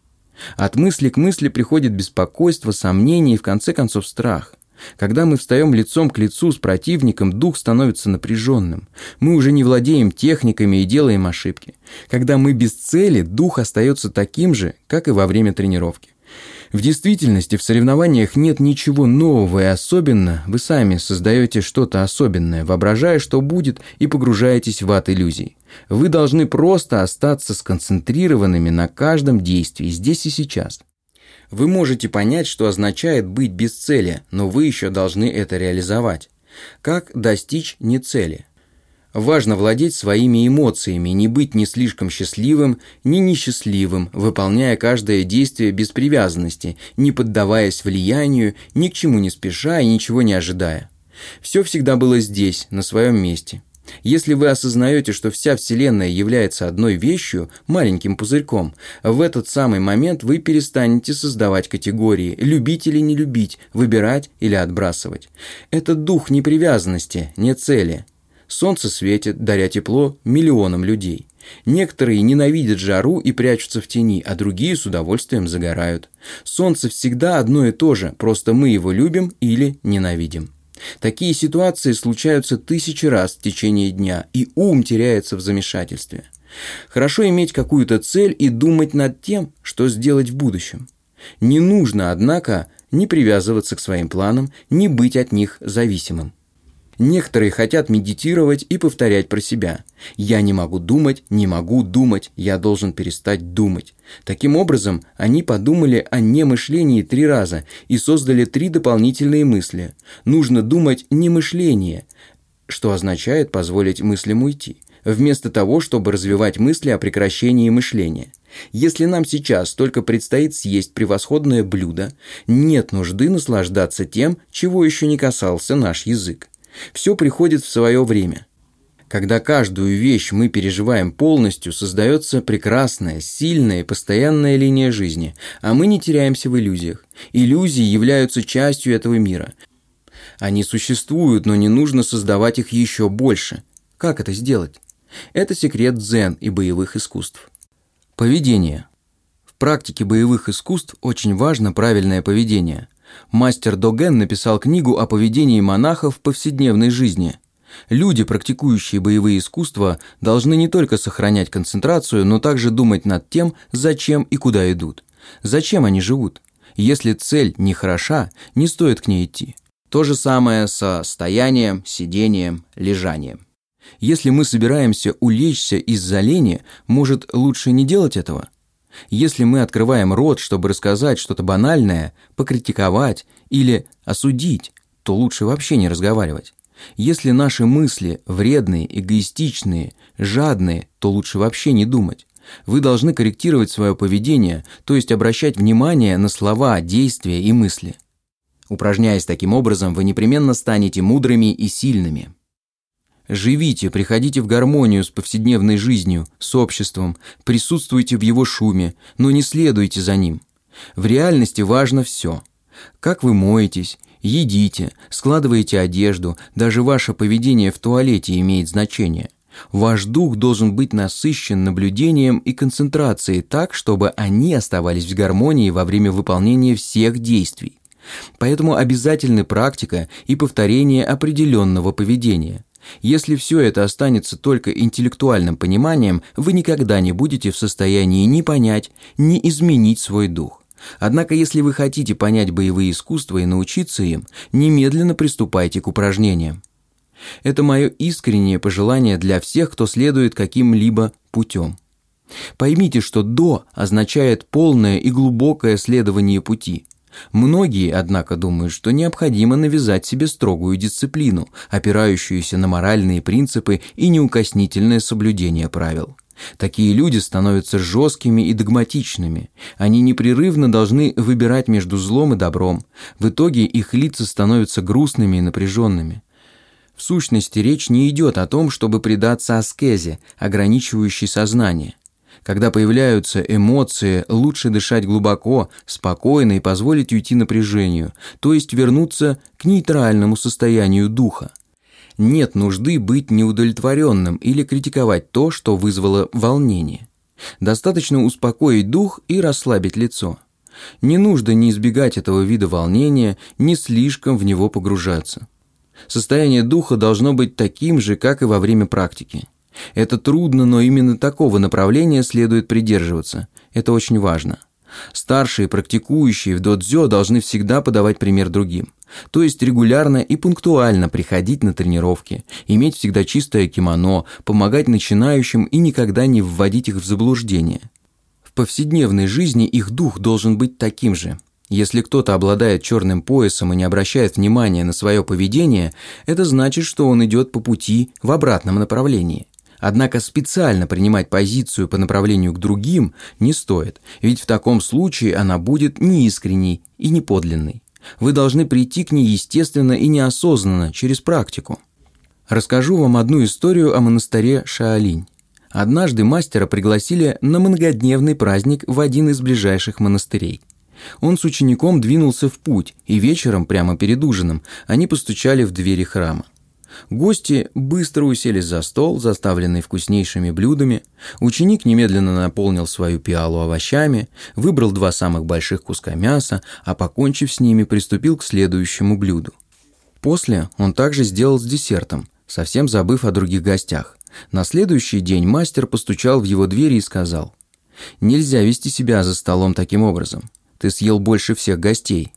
От мысли к мысли приходит беспокойство, сомнение и в конце концов страх. Когда мы встаем лицом к лицу с противником, дух становится напряженным. Мы уже не владеем техниками и делаем ошибки. Когда мы без цели, дух остается таким же, как и во время тренировки. В действительности в соревнованиях нет ничего нового и особенно вы сами создаете что-то особенное, воображая, что будет, и погружаетесь в ад иллюзий. Вы должны просто остаться сконцентрированными на каждом действии здесь и сейчас. Вы можете понять, что означает быть без цели, но вы еще должны это реализовать. Как достичь не цели? Важно владеть своими эмоциями, не быть ни слишком счастливым, ни несчастливым, выполняя каждое действие без привязанности, не поддаваясь влиянию, ни к чему не спеша и ничего не ожидая. Все всегда было здесь, на своем месте. Если вы осознаете, что вся Вселенная является одной вещью, маленьким пузырьком, в этот самый момент вы перестанете создавать категории «любить или не любить», «выбирать или отбрасывать». Это дух непривязанности, не цели. Солнце светит, даря тепло миллионам людей. Некоторые ненавидят жару и прячутся в тени, а другие с удовольствием загорают. Солнце всегда одно и то же, просто мы его любим или ненавидим. Такие ситуации случаются тысячи раз в течение дня, и ум теряется в замешательстве. Хорошо иметь какую-то цель и думать над тем, что сделать в будущем. Не нужно, однако, не привязываться к своим планам, не быть от них зависимым. Некоторые хотят медитировать и повторять про себя. «Я не могу думать, не могу думать, я должен перестать думать». Таким образом, они подумали о немышлении три раза и создали три дополнительные мысли. Нужно думать не мышление, что означает позволить мыслям уйти, вместо того, чтобы развивать мысли о прекращении мышления. Если нам сейчас только предстоит съесть превосходное блюдо, нет нужды наслаждаться тем, чего еще не касался наш язык. Все приходит в свое время. Когда каждую вещь мы переживаем полностью, создается прекрасная, сильная и постоянная линия жизни, а мы не теряемся в иллюзиях. Иллюзии являются частью этого мира. Они существуют, но не нужно создавать их еще больше. Как это сделать? Это секрет дзен и боевых искусств. Поведение. В практике боевых искусств очень важно правильное поведение. Мастер Доген написал книгу о поведении монахов в повседневной жизни. Люди, практикующие боевые искусства, должны не только сохранять концентрацию, но также думать над тем, зачем и куда идут. Зачем они живут? Если цель не хороша, не стоит к ней идти. То же самое со стоянием, сидением, лежанием. Если мы собираемся улечься из-за лени, может, лучше не делать этого? Если мы открываем рот, чтобы рассказать что-то банальное, покритиковать или осудить, то лучше вообще не разговаривать. Если наши мысли вредные, эгоистичные, жадные, то лучше вообще не думать. Вы должны корректировать свое поведение, то есть обращать внимание на слова, действия и мысли. Упражняясь таким образом, вы непременно станете мудрыми и сильными. Живите, приходите в гармонию с повседневной жизнью, с обществом, присутствуйте в его шуме, но не следуйте за ним. В реальности важно все. Как вы моетесь, едите, складываете одежду, даже ваше поведение в туалете имеет значение. Ваш дух должен быть насыщен наблюдением и концентрацией так, чтобы они оставались в гармонии во время выполнения всех действий. Поэтому обязательны практика и повторение определенного поведения – если все это останется только интеллектуальным пониманием, вы никогда не будете в состоянии ни понять, ни изменить свой дух. Однако, если вы хотите понять боевые искусства и научиться им, немедленно приступайте к упражнениям. Это мое искреннее пожелание для всех, кто следует каким-либо путем. Поймите, что «до» означает полное и глубокое следование пути – Многие, однако, думают, что необходимо навязать себе строгую дисциплину, опирающуюся на моральные принципы и неукоснительное соблюдение правил. Такие люди становятся жесткими и догматичными. Они непрерывно должны выбирать между злом и добром. В итоге их лица становятся грустными и напряженными. В сущности, речь не идет о том, чтобы предаться аскезе, ограничивающей сознание. Когда появляются эмоции, лучше дышать глубоко, спокойно и позволить уйти напряжению, то есть вернуться к нейтральному состоянию духа. Нет нужды быть неудовлетворенным или критиковать то, что вызвало волнение. Достаточно успокоить дух и расслабить лицо. Не нужно ни избегать этого вида волнения, ни слишком в него погружаться. Состояние духа должно быть таким же, как и во время практики. Это трудно, но именно такого направления следует придерживаться. Это очень важно. Старшие, практикующие в додзё должны всегда подавать пример другим. То есть регулярно и пунктуально приходить на тренировки, иметь всегда чистое кимоно, помогать начинающим и никогда не вводить их в заблуждение. В повседневной жизни их дух должен быть таким же. Если кто-то обладает черным поясом и не обращает внимания на свое поведение, это значит, что он идет по пути в обратном направлении. Однако специально принимать позицию по направлению к другим не стоит, ведь в таком случае она будет неискренней и неподлинной. Вы должны прийти к ней естественно и неосознанно, через практику. Расскажу вам одну историю о монастыре Шаолинь. Однажды мастера пригласили на многодневный праздник в один из ближайших монастырей. Он с учеником двинулся в путь, и вечером, прямо перед ужином, они постучали в двери храма. Гости быстро уселись за стол, заставленный вкуснейшими блюдами. Ученик немедленно наполнил свою пиалу овощами, выбрал два самых больших куска мяса, а покончив с ними, приступил к следующему блюду. После он также сделал с десертом, совсем забыв о других гостях. На следующий день мастер постучал в его двери и сказал, «Нельзя вести себя за столом таким образом. Ты съел больше всех гостей.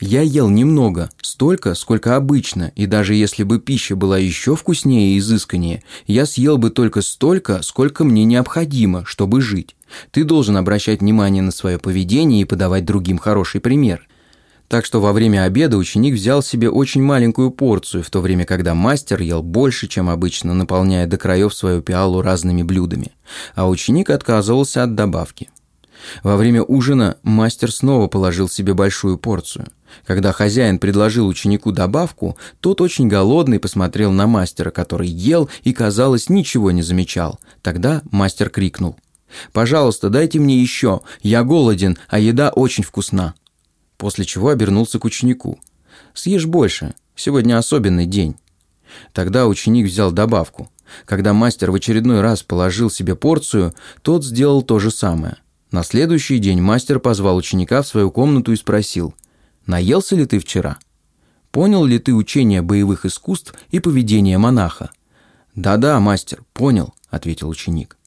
Я ел немного, столько, сколько обычно, и даже если бы пища была еще вкуснее и изысканнее, я съел бы только столько, сколько мне необходимо, чтобы жить. Ты должен обращать внимание на свое поведение и подавать другим хороший пример. Так что во время обеда ученик взял себе очень маленькую порцию, в то время когда мастер ел больше, чем обычно, наполняя до краев свою пиалу разными блюдами, а ученик отказывался от добавки. Во время ужина мастер снова положил себе большую порцию. Когда хозяин предложил ученику добавку, тот очень голодный посмотрел на мастера, который ел и, казалось, ничего не замечал. Тогда мастер крикнул. «Пожалуйста, дайте мне еще, я голоден, а еда очень вкусна». После чего обернулся к ученику. «Съешь больше, сегодня особенный день». Тогда ученик взял добавку. Когда мастер в очередной раз положил себе порцию, тот сделал то же самое. На следующий день мастер позвал ученика в свою комнату и спросил – Наелся ли ты вчера? Понял ли ты учение боевых искусств и поведение монаха? Да-да, мастер, понял, ответил ученик.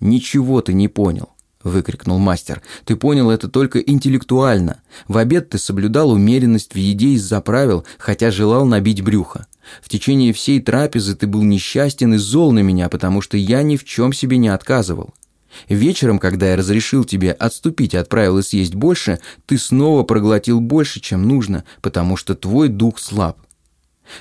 Ничего ты не понял, выкрикнул мастер. Ты понял это только интеллектуально. В обед ты соблюдал умеренность в еде из-за правил, хотя желал набить брюхо. В течение всей трапезы ты был несчастен и зол на меня, потому что я ни в чем себе не отказывал. Вечером, когда я разрешил тебе отступить от правил и съесть больше, ты снова проглотил больше, чем нужно, потому что твой дух слаб.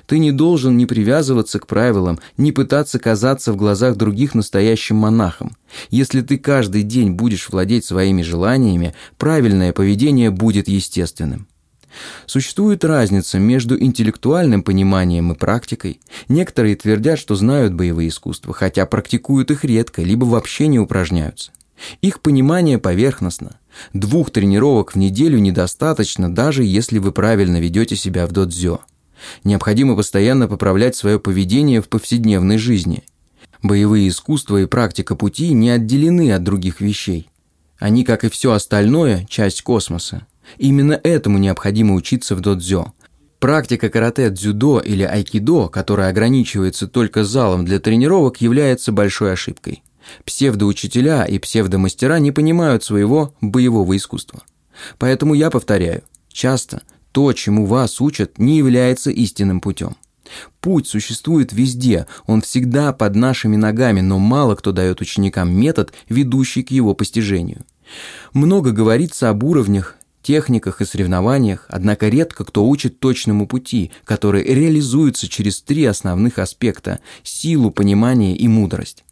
Ты не должен ни привязываться к правилам, ни пытаться казаться в глазах других настоящим монахом. Если ты каждый день будешь владеть своими желаниями, правильное поведение будет естественным. Существует разница между интеллектуальным пониманием и практикой. Некоторые твердят, что знают боевые искусства, хотя практикуют их редко, либо вообще не упражняются. Их понимание поверхностно. Двух тренировок в неделю недостаточно, даже если вы правильно ведете себя в додзё. Необходимо постоянно поправлять свое поведение в повседневной жизни. Боевые искусства и практика пути не отделены от других вещей. Они, как и все остальное, часть космоса. Именно этому необходимо учиться в додзё. Практика карате, дзюдо или айкидо, которая ограничивается только залом для тренировок, является большой ошибкой. Псевдоучителя и псевдомастера не понимают своего боевого искусства. Поэтому я повторяю, часто то, чему вас учат, не является истинным путем. Путь существует везде, он всегда под нашими ногами, но мало кто дает ученикам метод, ведущий к его постижению. Много говорится об уровнях, техниках и соревнованиях, однако редко кто учит точному пути, который реализуется через три основных аспекта – силу, понимание и мудрость.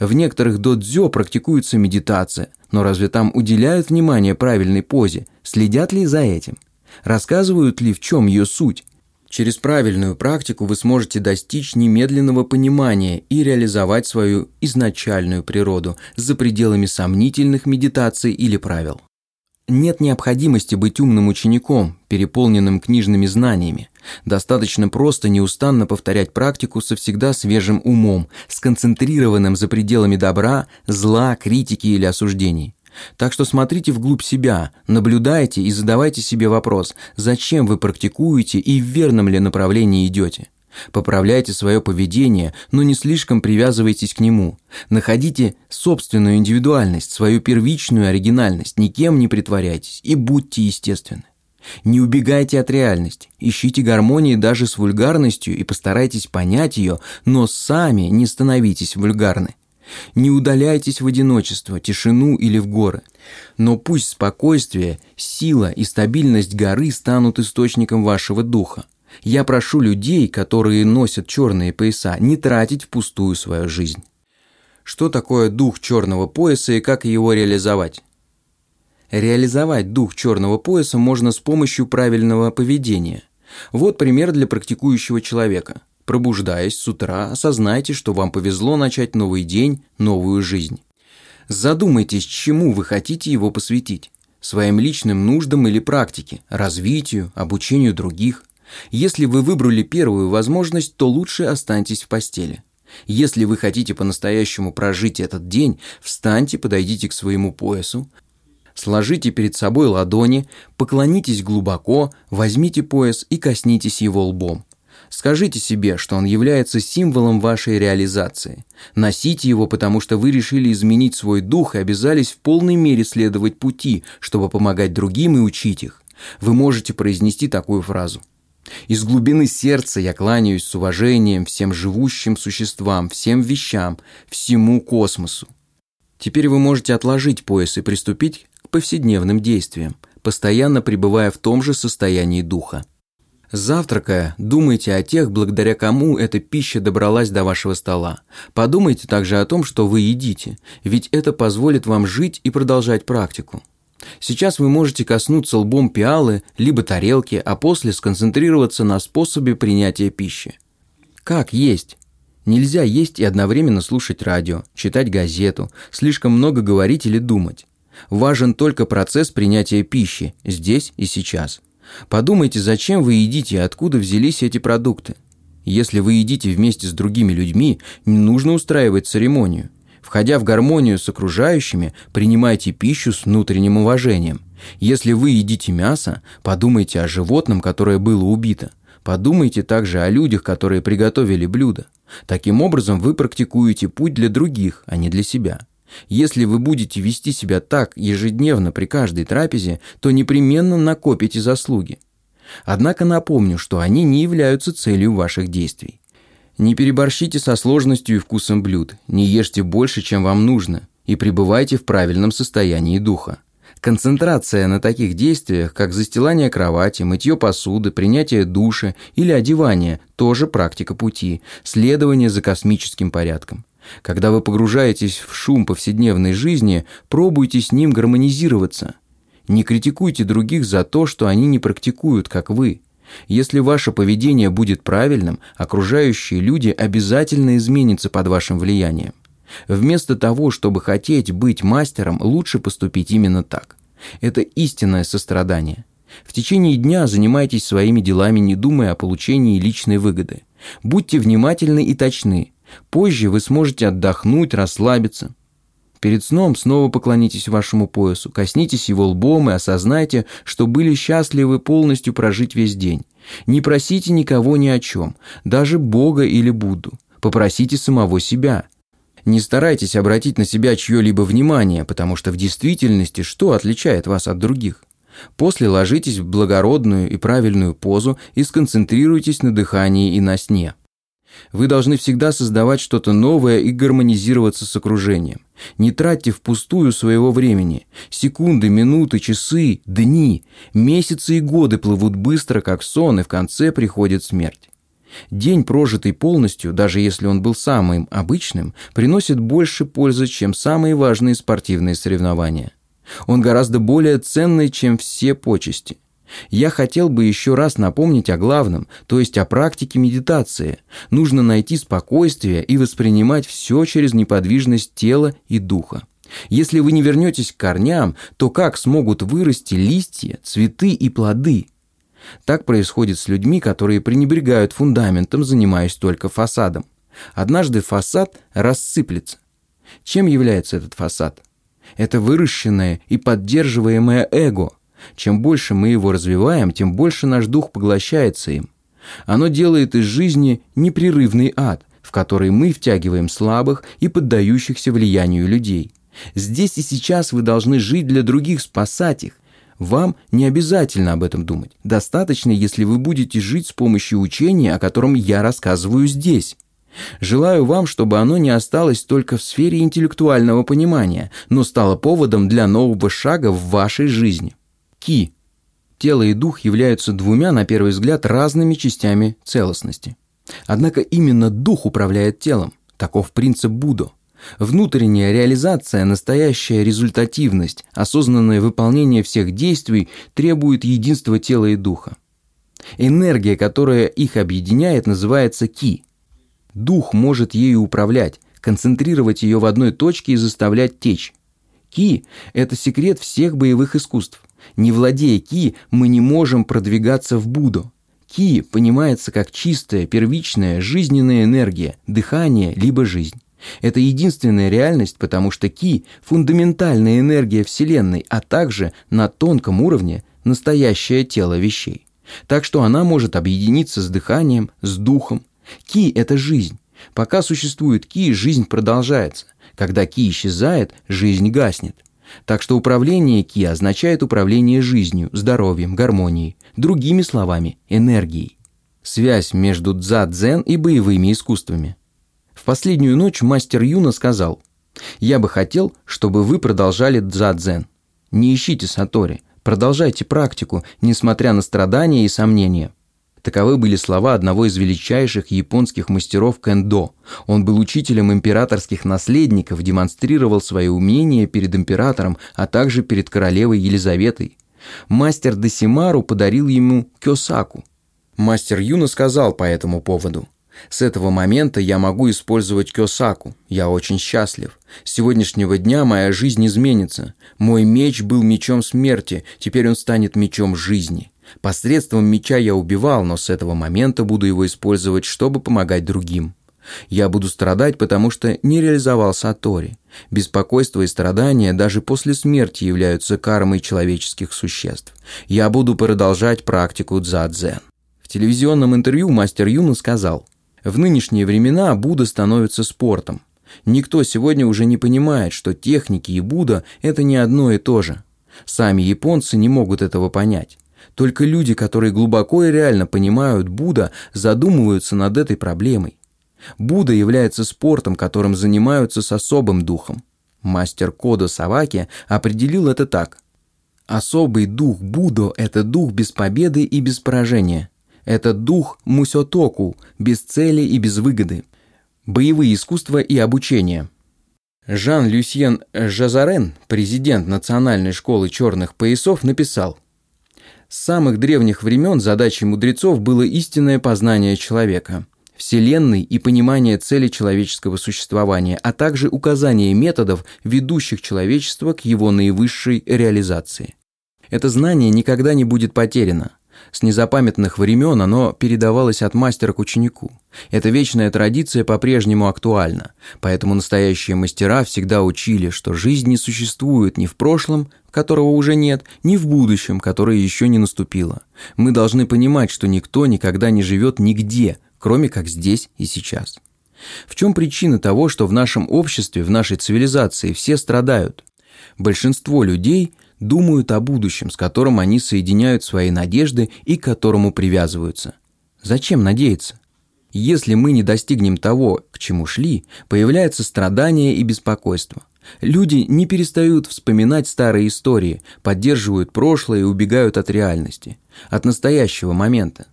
В некоторых додзё практикуется медитация, но разве там уделяют внимание правильной позе, следят ли за этим? Рассказывают ли в чем ее суть? Через правильную практику вы сможете достичь немедленного понимания и реализовать свою изначальную природу за пределами сомнительных медитаций или правил. Нет необходимости быть умным учеником, переполненным книжными знаниями. Достаточно просто неустанно повторять практику со всегда свежим умом, сконцентрированным за пределами добра, зла, критики или осуждений. Так что смотрите вглубь себя, наблюдайте и задавайте себе вопрос, зачем вы практикуете и в верном ли направлении идете. Поправляйте свое поведение, но не слишком привязывайтесь к нему. Находите собственную индивидуальность, свою первичную оригинальность, никем не притворяйтесь и будьте естественны. Не убегайте от реальности, ищите гармонии даже с вульгарностью и постарайтесь понять ее, но сами не становитесь вульгарны. Не удаляйтесь в одиночество, тишину или в горы. Но пусть спокойствие, сила и стабильность горы станут источником вашего духа. Я прошу людей, которые носят черные пояса, не тратить впустую свою жизнь. Что такое дух черного пояса и как его реализовать? Реализовать дух черного пояса можно с помощью правильного поведения. Вот пример для практикующего человека. Пробуждаясь с утра, осознайте, что вам повезло начать новый день, новую жизнь. Задумайтесь, чему вы хотите его посвятить. Своим личным нуждам или практике, развитию, обучению других – если вы выбрали первую возможность, то лучше останьтесь в постели. Если вы хотите по-настоящему прожить этот день, встаньте, подойдите к своему поясу, сложите перед собой ладони, поклонитесь глубоко, возьмите пояс и коснитесь его лбом. Скажите себе, что он является символом вашей реализации. Носите его, потому что вы решили изменить свой дух и обязались в полной мере следовать пути, чтобы помогать другим и учить их. Вы можете произнести такую фразу – из глубины сердца я кланяюсь с уважением всем живущим существам, всем вещам, всему космосу. Теперь вы можете отложить пояс и приступить к повседневным действиям, постоянно пребывая в том же состоянии духа. Завтракая, думайте о тех, благодаря кому эта пища добралась до вашего стола. Подумайте также о том, что вы едите, ведь это позволит вам жить и продолжать практику. Сейчас вы можете коснуться лбом пиалы либо тарелки, а после сконцентрироваться на способе принятия пищи. Как есть? Нельзя есть и одновременно слушать радио, читать газету, слишком много говорить или думать. Важен только процесс принятия пищи, здесь и сейчас. Подумайте, зачем вы едите и откуда взялись эти продукты. Если вы едите вместе с другими людьми, не нужно устраивать церемонию. Входя в гармонию с окружающими, принимайте пищу с внутренним уважением. Если вы едите мясо, подумайте о животном, которое было убито. Подумайте также о людях, которые приготовили блюдо. Таким образом, вы практикуете путь для других, а не для себя. Если вы будете вести себя так ежедневно при каждой трапезе, то непременно накопите заслуги. Однако напомню, что они не являются целью ваших действий. Не переборщите со сложностью и вкусом блюд, не ешьте больше, чем вам нужно, и пребывайте в правильном состоянии духа. Концентрация на таких действиях, как застилание кровати, мытье посуды, принятие душа или одевание – тоже практика пути, следование за космическим порядком. Когда вы погружаетесь в шум повседневной жизни, пробуйте с ним гармонизироваться. Не критикуйте других за то, что они не практикуют, как вы – если ваше поведение будет правильным, окружающие люди обязательно изменятся под вашим влиянием. Вместо того, чтобы хотеть быть мастером, лучше поступить именно так. Это истинное сострадание. В течение дня занимайтесь своими делами, не думая о получении личной выгоды. Будьте внимательны и точны. Позже вы сможете отдохнуть, расслабиться. Перед сном снова поклонитесь вашему поясу, коснитесь его лбом и осознайте, что были счастливы полностью прожить весь день. Не просите никого ни о чем, даже Бога или Будду. Попросите самого себя. Не старайтесь обратить на себя чье-либо внимание, потому что в действительности что отличает вас от других? После ложитесь в благородную и правильную позу и сконцентрируйтесь на дыхании и на сне. Вы должны всегда создавать что-то новое и гармонизироваться с окружением. Не тратьте впустую своего времени. Секунды, минуты, часы, дни, месяцы и годы плывут быстро, как сон, и в конце приходит смерть. День, прожитый полностью, даже если он был самым обычным, приносит больше пользы, чем самые важные спортивные соревнования. Он гораздо более ценный, чем все почести. Я хотел бы еще раз напомнить о главном, то есть о практике медитации. Нужно найти спокойствие и воспринимать все через неподвижность тела и духа. Если вы не вернетесь к корням, то как смогут вырасти листья, цветы и плоды? Так происходит с людьми, которые пренебрегают фундаментом, занимаясь только фасадом. Однажды фасад рассыплется. Чем является этот фасад? Это выращенное и поддерживаемое эго. Чем больше мы его развиваем, тем больше наш дух поглощается им. Оно делает из жизни непрерывный ад, в который мы втягиваем слабых и поддающихся влиянию людей. Здесь и сейчас вы должны жить для других, спасать их. Вам не обязательно об этом думать. Достаточно, если вы будете жить с помощью учения, о котором я рассказываю здесь. Желаю вам, чтобы оно не осталось только в сфере интеллектуального понимания, но стало поводом для нового шага в вашей жизни. Ки. Тело и дух являются двумя, на первый взгляд, разными частями целостности. Однако именно дух управляет телом. Таков принцип Будо. Внутренняя реализация, настоящая результативность, осознанное выполнение всех действий требует единства тела и духа. Энергия, которая их объединяет, называется ки. Дух может ею управлять, концентрировать ее в одной точке и заставлять течь. Ки – это секрет всех боевых искусств. Не владея ки, мы не можем продвигаться в Будду. Ки понимается как чистая, первичная, жизненная энергия, дыхание либо жизнь. Это единственная реальность, потому что Ки – фундаментальная энергия Вселенной, а также на тонком уровне настоящее тело вещей. Так что она может объединиться с дыханием, с духом. Ки – это жизнь. Пока существует Ки, жизнь продолжается. Когда Ки исчезает, жизнь гаснет. Так что управление Ки означает управление жизнью, здоровьем, гармонией, другими словами, энергией. Связь между дза-дзен и боевыми искусствами – в последнюю ночь мастер Юна сказал, «Я бы хотел, чтобы вы продолжали дзадзен. Не ищите сатори, продолжайте практику, несмотря на страдания и сомнения». Таковы были слова одного из величайших японских мастеров кэндо. Он был учителем императорских наследников, демонстрировал свои умения перед императором, а также перед королевой Елизаветой. Мастер Десимару подарил ему кёсаку. Мастер Юна сказал по этому поводу – с этого момента я могу использовать Кёсаку. Я очень счастлив. С сегодняшнего дня моя жизнь изменится. Мой меч был мечом смерти, теперь он станет мечом жизни. Посредством меча я убивал, но с этого момента буду его использовать, чтобы помогать другим. Я буду страдать, потому что не реализовал Сатори. Беспокойство и страдания даже после смерти являются кармой человеческих существ. Я буду продолжать практику дзадзен. В телевизионном интервью мастер Юна сказал – в нынешние времена Будда становится спортом. Никто сегодня уже не понимает, что техники и Будда – это не одно и то же. Сами японцы не могут этого понять. Только люди, которые глубоко и реально понимают Будда, задумываются над этой проблемой. Будда является спортом, которым занимаются с особым духом. Мастер Кодо Саваки определил это так. Особый дух Будо – это дух без победы и без поражения. Это дух мусётоку, без цели и без выгоды. Боевые искусства и обучение. Жан-Люсьен Жазарен, президент Национальной школы черных поясов, написал «С самых древних времен задачей мудрецов было истинное познание человека, Вселенной и понимание цели человеческого существования, а также указание методов, ведущих человечество к его наивысшей реализации. Это знание никогда не будет потеряно – с незапамятных времен оно передавалось от мастера к ученику. Эта вечная традиция по-прежнему актуальна, поэтому настоящие мастера всегда учили, что жизнь не существует ни в прошлом, которого уже нет, ни в будущем, которое еще не наступило. Мы должны понимать, что никто никогда не живет нигде, кроме как здесь и сейчас. В чем причина того, что в нашем обществе, в нашей цивилизации все страдают? Большинство людей – думают о будущем, с которым они соединяют свои надежды и к которому привязываются. Зачем надеяться? Если мы не достигнем того, к чему шли, появляется страдание и беспокойство. Люди не перестают вспоминать старые истории, поддерживают прошлое и убегают от реальности, от настоящего момента.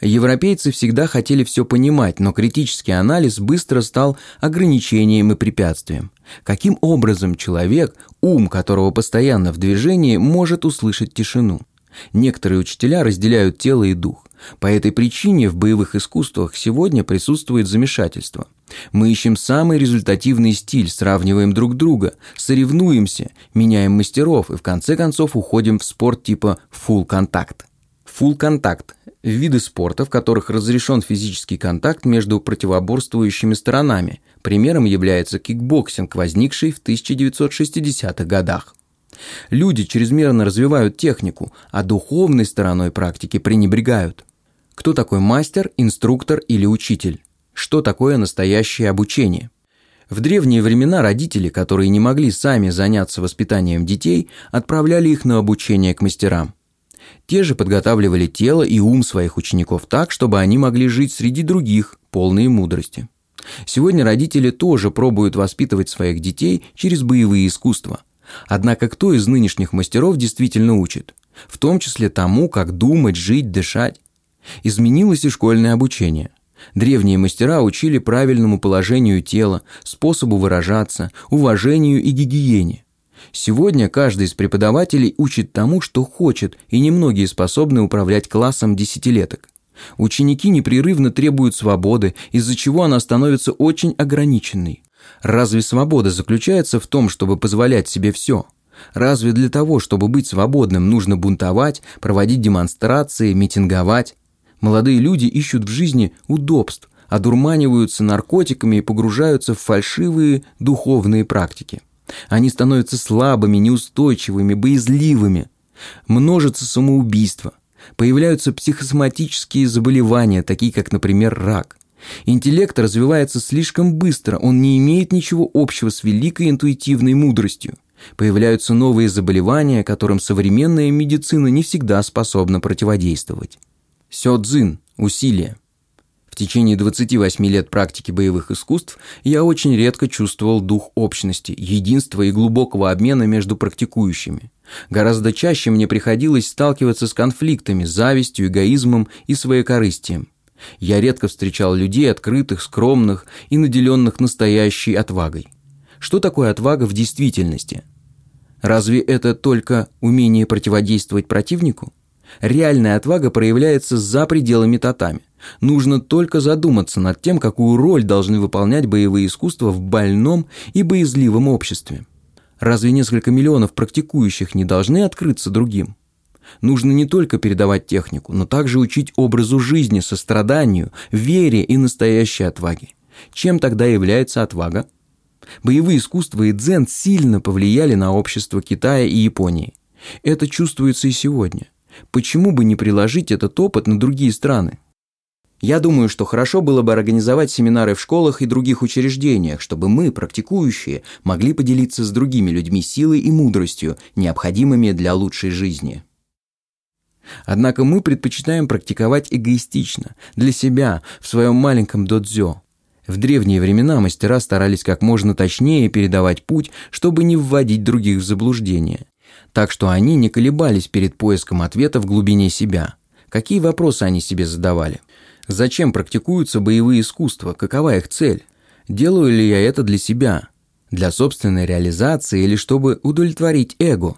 Европейцы всегда хотели все понимать, но критический анализ быстро стал ограничением и препятствием. Каким образом человек, ум которого постоянно в движении, может услышать тишину? Некоторые учителя разделяют тело и дух. По этой причине в боевых искусствах сегодня присутствует замешательство. Мы ищем самый результативный стиль, сравниваем друг друга, соревнуемся, меняем мастеров и в конце концов уходим в спорт типа full контакт. Full contact – виды спорта, в которых разрешен физический контакт между противоборствующими сторонами. Примером является кикбоксинг, возникший в 1960-х годах. Люди чрезмерно развивают технику, а духовной стороной практики пренебрегают. Кто такой мастер, инструктор или учитель? Что такое настоящее обучение? В древние времена родители, которые не могли сами заняться воспитанием детей, отправляли их на обучение к мастерам. Те же подготавливали тело и ум своих учеников так, чтобы они могли жить среди других, полные мудрости. Сегодня родители тоже пробуют воспитывать своих детей через боевые искусства. Однако кто из нынешних мастеров действительно учит? В том числе тому, как думать, жить, дышать. Изменилось и школьное обучение. Древние мастера учили правильному положению тела, способу выражаться, уважению и гигиене. Сегодня каждый из преподавателей учит тому, что хочет, и немногие способны управлять классом десятилеток. Ученики непрерывно требуют свободы, из-за чего она становится очень ограниченной. Разве свобода заключается в том, чтобы позволять себе все? Разве для того, чтобы быть свободным, нужно бунтовать, проводить демонстрации, митинговать? Молодые люди ищут в жизни удобств, одурманиваются наркотиками и погружаются в фальшивые духовные практики. Они становятся слабыми, неустойчивыми, боязливыми. Множится самоубийство. Появляются психосоматические заболевания, такие как, например, рак. Интеллект развивается слишком быстро, он не имеет ничего общего с великой интуитивной мудростью. Появляются новые заболевания, которым современная медицина не всегда способна противодействовать. Сёдзин – усилие. Течение 28 лет практики боевых искусств я очень редко чувствовал дух общности, единства и глубокого обмена между практикующими. Гораздо чаще мне приходилось сталкиваться с конфликтами, завистью, эгоизмом и своекорыстием. Я редко встречал людей открытых, скромных и наделенных настоящей отвагой. Что такое отвага в действительности? Разве это только умение противодействовать противнику? Реальная отвага проявляется за пределами татами. Нужно только задуматься над тем, какую роль должны выполнять боевые искусства в больном и боязливом обществе. Разве несколько миллионов практикующих не должны открыться другим? Нужно не только передавать технику, но также учить образу жизни, состраданию, вере и настоящей отваге. Чем тогда является отвага? Боевые искусства и дзен сильно повлияли на общество Китая и Японии. Это чувствуется и сегодня. Почему бы не приложить этот опыт на другие страны? Я думаю, что хорошо было бы организовать семинары в школах и других учреждениях, чтобы мы, практикующие, могли поделиться с другими людьми силой и мудростью, необходимыми для лучшей жизни. Однако мы предпочитаем практиковать эгоистично, для себя, в своем маленьком додзё. В древние времена мастера старались как можно точнее передавать путь, чтобы не вводить других в заблуждение. Так что они не колебались перед поиском ответа в глубине себя. Какие вопросы они себе задавали? Зачем практикуются боевые искусства? Какова их цель? Делаю ли я это для себя? Для собственной реализации или чтобы удовлетворить эго?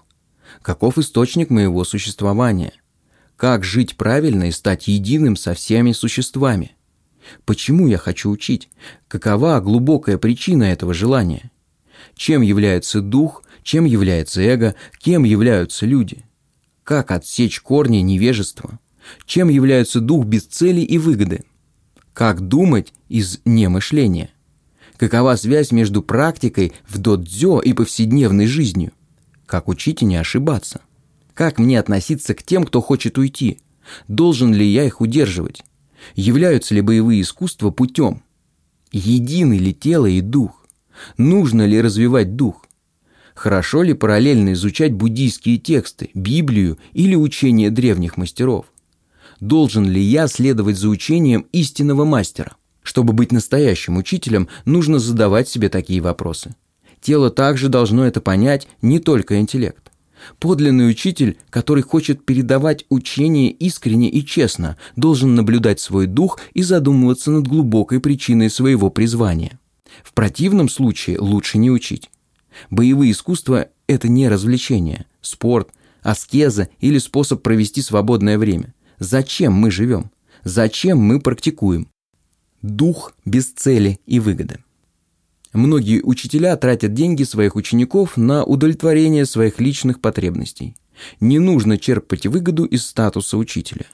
Каков источник моего существования? Как жить правильно и стать единым со всеми существами? Почему я хочу учить? Какова глубокая причина этого желания? Чем является дух, чем является эго, кем являются люди? Как отсечь корни невежества? Чем являются дух без цели и выгоды? Как думать из немышления? Какова связь между практикой в додзё и повседневной жизнью? Как учить и не ошибаться? Как мне относиться к тем, кто хочет уйти? Должен ли я их удерживать? Являются ли боевые искусства путем? Едины ли тело и дух? Нужно ли развивать дух? Хорошо ли параллельно изучать буддийские тексты, Библию или учения древних мастеров? Должен ли я следовать за учением истинного мастера? Чтобы быть настоящим учителем, нужно задавать себе такие вопросы. Тело также должно это понять, не только интеллект. Подлинный учитель, который хочет передавать учение искренне и честно, должен наблюдать свой дух и задумываться над глубокой причиной своего призвания. В противном случае лучше не учить. Боевые искусства – это не развлечение. Спорт, аскеза или способ провести свободное время. Зачем мы живем? Зачем мы практикуем? Дух без цели и выгоды. Многие учителя тратят деньги своих учеников на удовлетворение своих личных потребностей. Не нужно черпать выгоду из статуса учителя.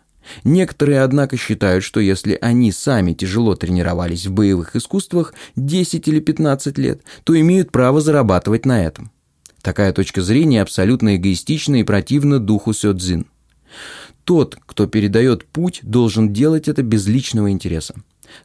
Некоторые, однако, считают, что если они сами тяжело тренировались в боевых искусствах 10 или 15 лет, то имеют право зарабатывать на этом. Такая точка зрения абсолютно эгоистична и противна духу сёдзин. Тот, кто передает путь, должен делать это без личного интереса.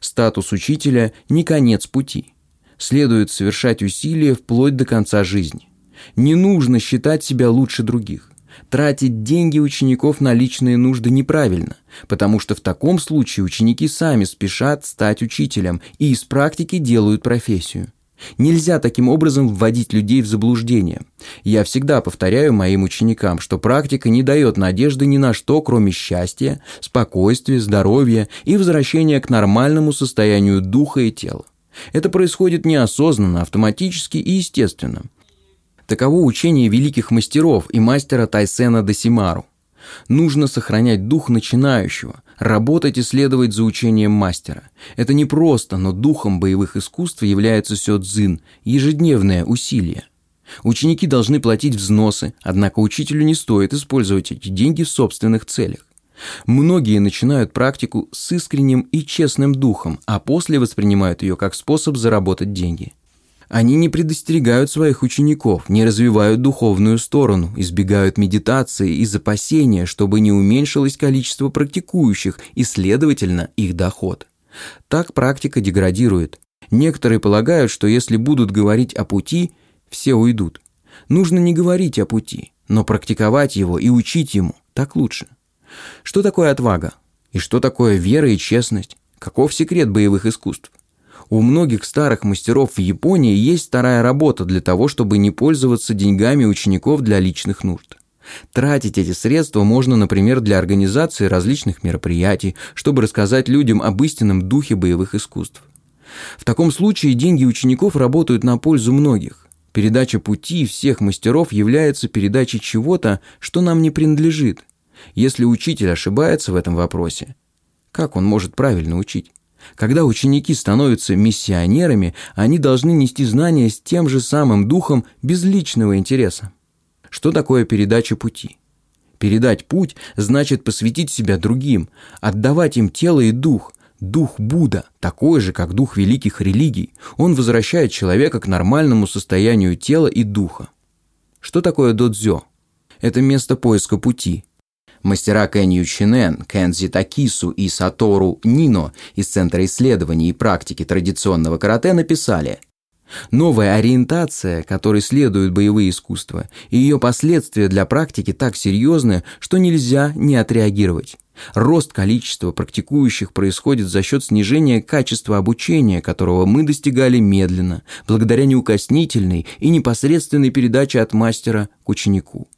Статус учителя – не конец пути. Следует совершать усилия вплоть до конца жизни. Не нужно считать себя лучше других. Тратить деньги учеников на личные нужды неправильно, потому что в таком случае ученики сами спешат стать учителем и из практики делают профессию. Нельзя таким образом вводить людей в заблуждение. Я всегда повторяю моим ученикам, что практика не дает надежды ни на что, кроме счастья, спокойствия, здоровья и возвращения к нормальному состоянию духа и тела. Это происходит неосознанно, автоматически и естественно. Таково учение великих мастеров и мастера Тайсена Досимару. Нужно сохранять дух начинающего, работать и следовать за учением мастера. Это не просто, но духом боевых искусств является сёдзин, ежедневное усилие. Ученики должны платить взносы, однако учителю не стоит использовать эти деньги в собственных целях. Многие начинают практику с искренним и честным духом, а после воспринимают ее как способ заработать деньги. Они не предостерегают своих учеников, не развивают духовную сторону, избегают медитации и запасения, чтобы не уменьшилось количество практикующих и, следовательно, их доход. Так практика деградирует. Некоторые полагают, что если будут говорить о пути, все уйдут. Нужно не говорить о пути, но практиковать его и учить ему, так лучше. Что такое отвага? И что такое вера и честность? Каков секрет боевых искусств? У многих старых мастеров в Японии есть вторая работа для того, чтобы не пользоваться деньгами учеников для личных нужд. Тратить эти средства можно, например, для организации различных мероприятий, чтобы рассказать людям об истинном духе боевых искусств. В таком случае деньги учеников работают на пользу многих. Передача пути всех мастеров является передачей чего-то, что нам не принадлежит. Если учитель ошибается в этом вопросе, как он может правильно учить? Когда ученики становятся миссионерами, они должны нести знания с тем же самым духом без личного интереса. Что такое передача пути? Передать путь значит посвятить себя другим, отдавать им тело и дух. Дух Будда, такой же, как дух великих религий, он возвращает человека к нормальному состоянию тела и духа. Что такое додзё? Это место поиска пути, Мастера Кэнью Чинен, Кэнзи Такису и Сатору Нино из Центра исследований и практики традиционного карате написали Новая ориентация, которой следуют боевые искусства, и ее последствия для практики так серьезны, что нельзя не отреагировать. Рост количества практикующих происходит за счет снижения качества обучения, которого мы достигали медленно, благодаря неукоснительной и непосредственной передаче от мастера к ученику.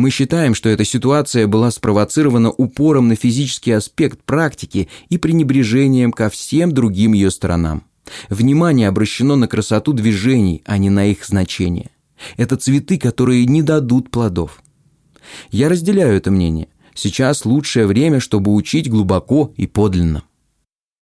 Мы считаем, что эта ситуация была спровоцирована упором на физический аспект практики и пренебрежением ко всем другим ее сторонам. Внимание обращено на красоту движений, а не на их значение. Это цветы, которые не дадут плодов. Я разделяю это мнение. Сейчас лучшее время, чтобы учить глубоко и подлинно.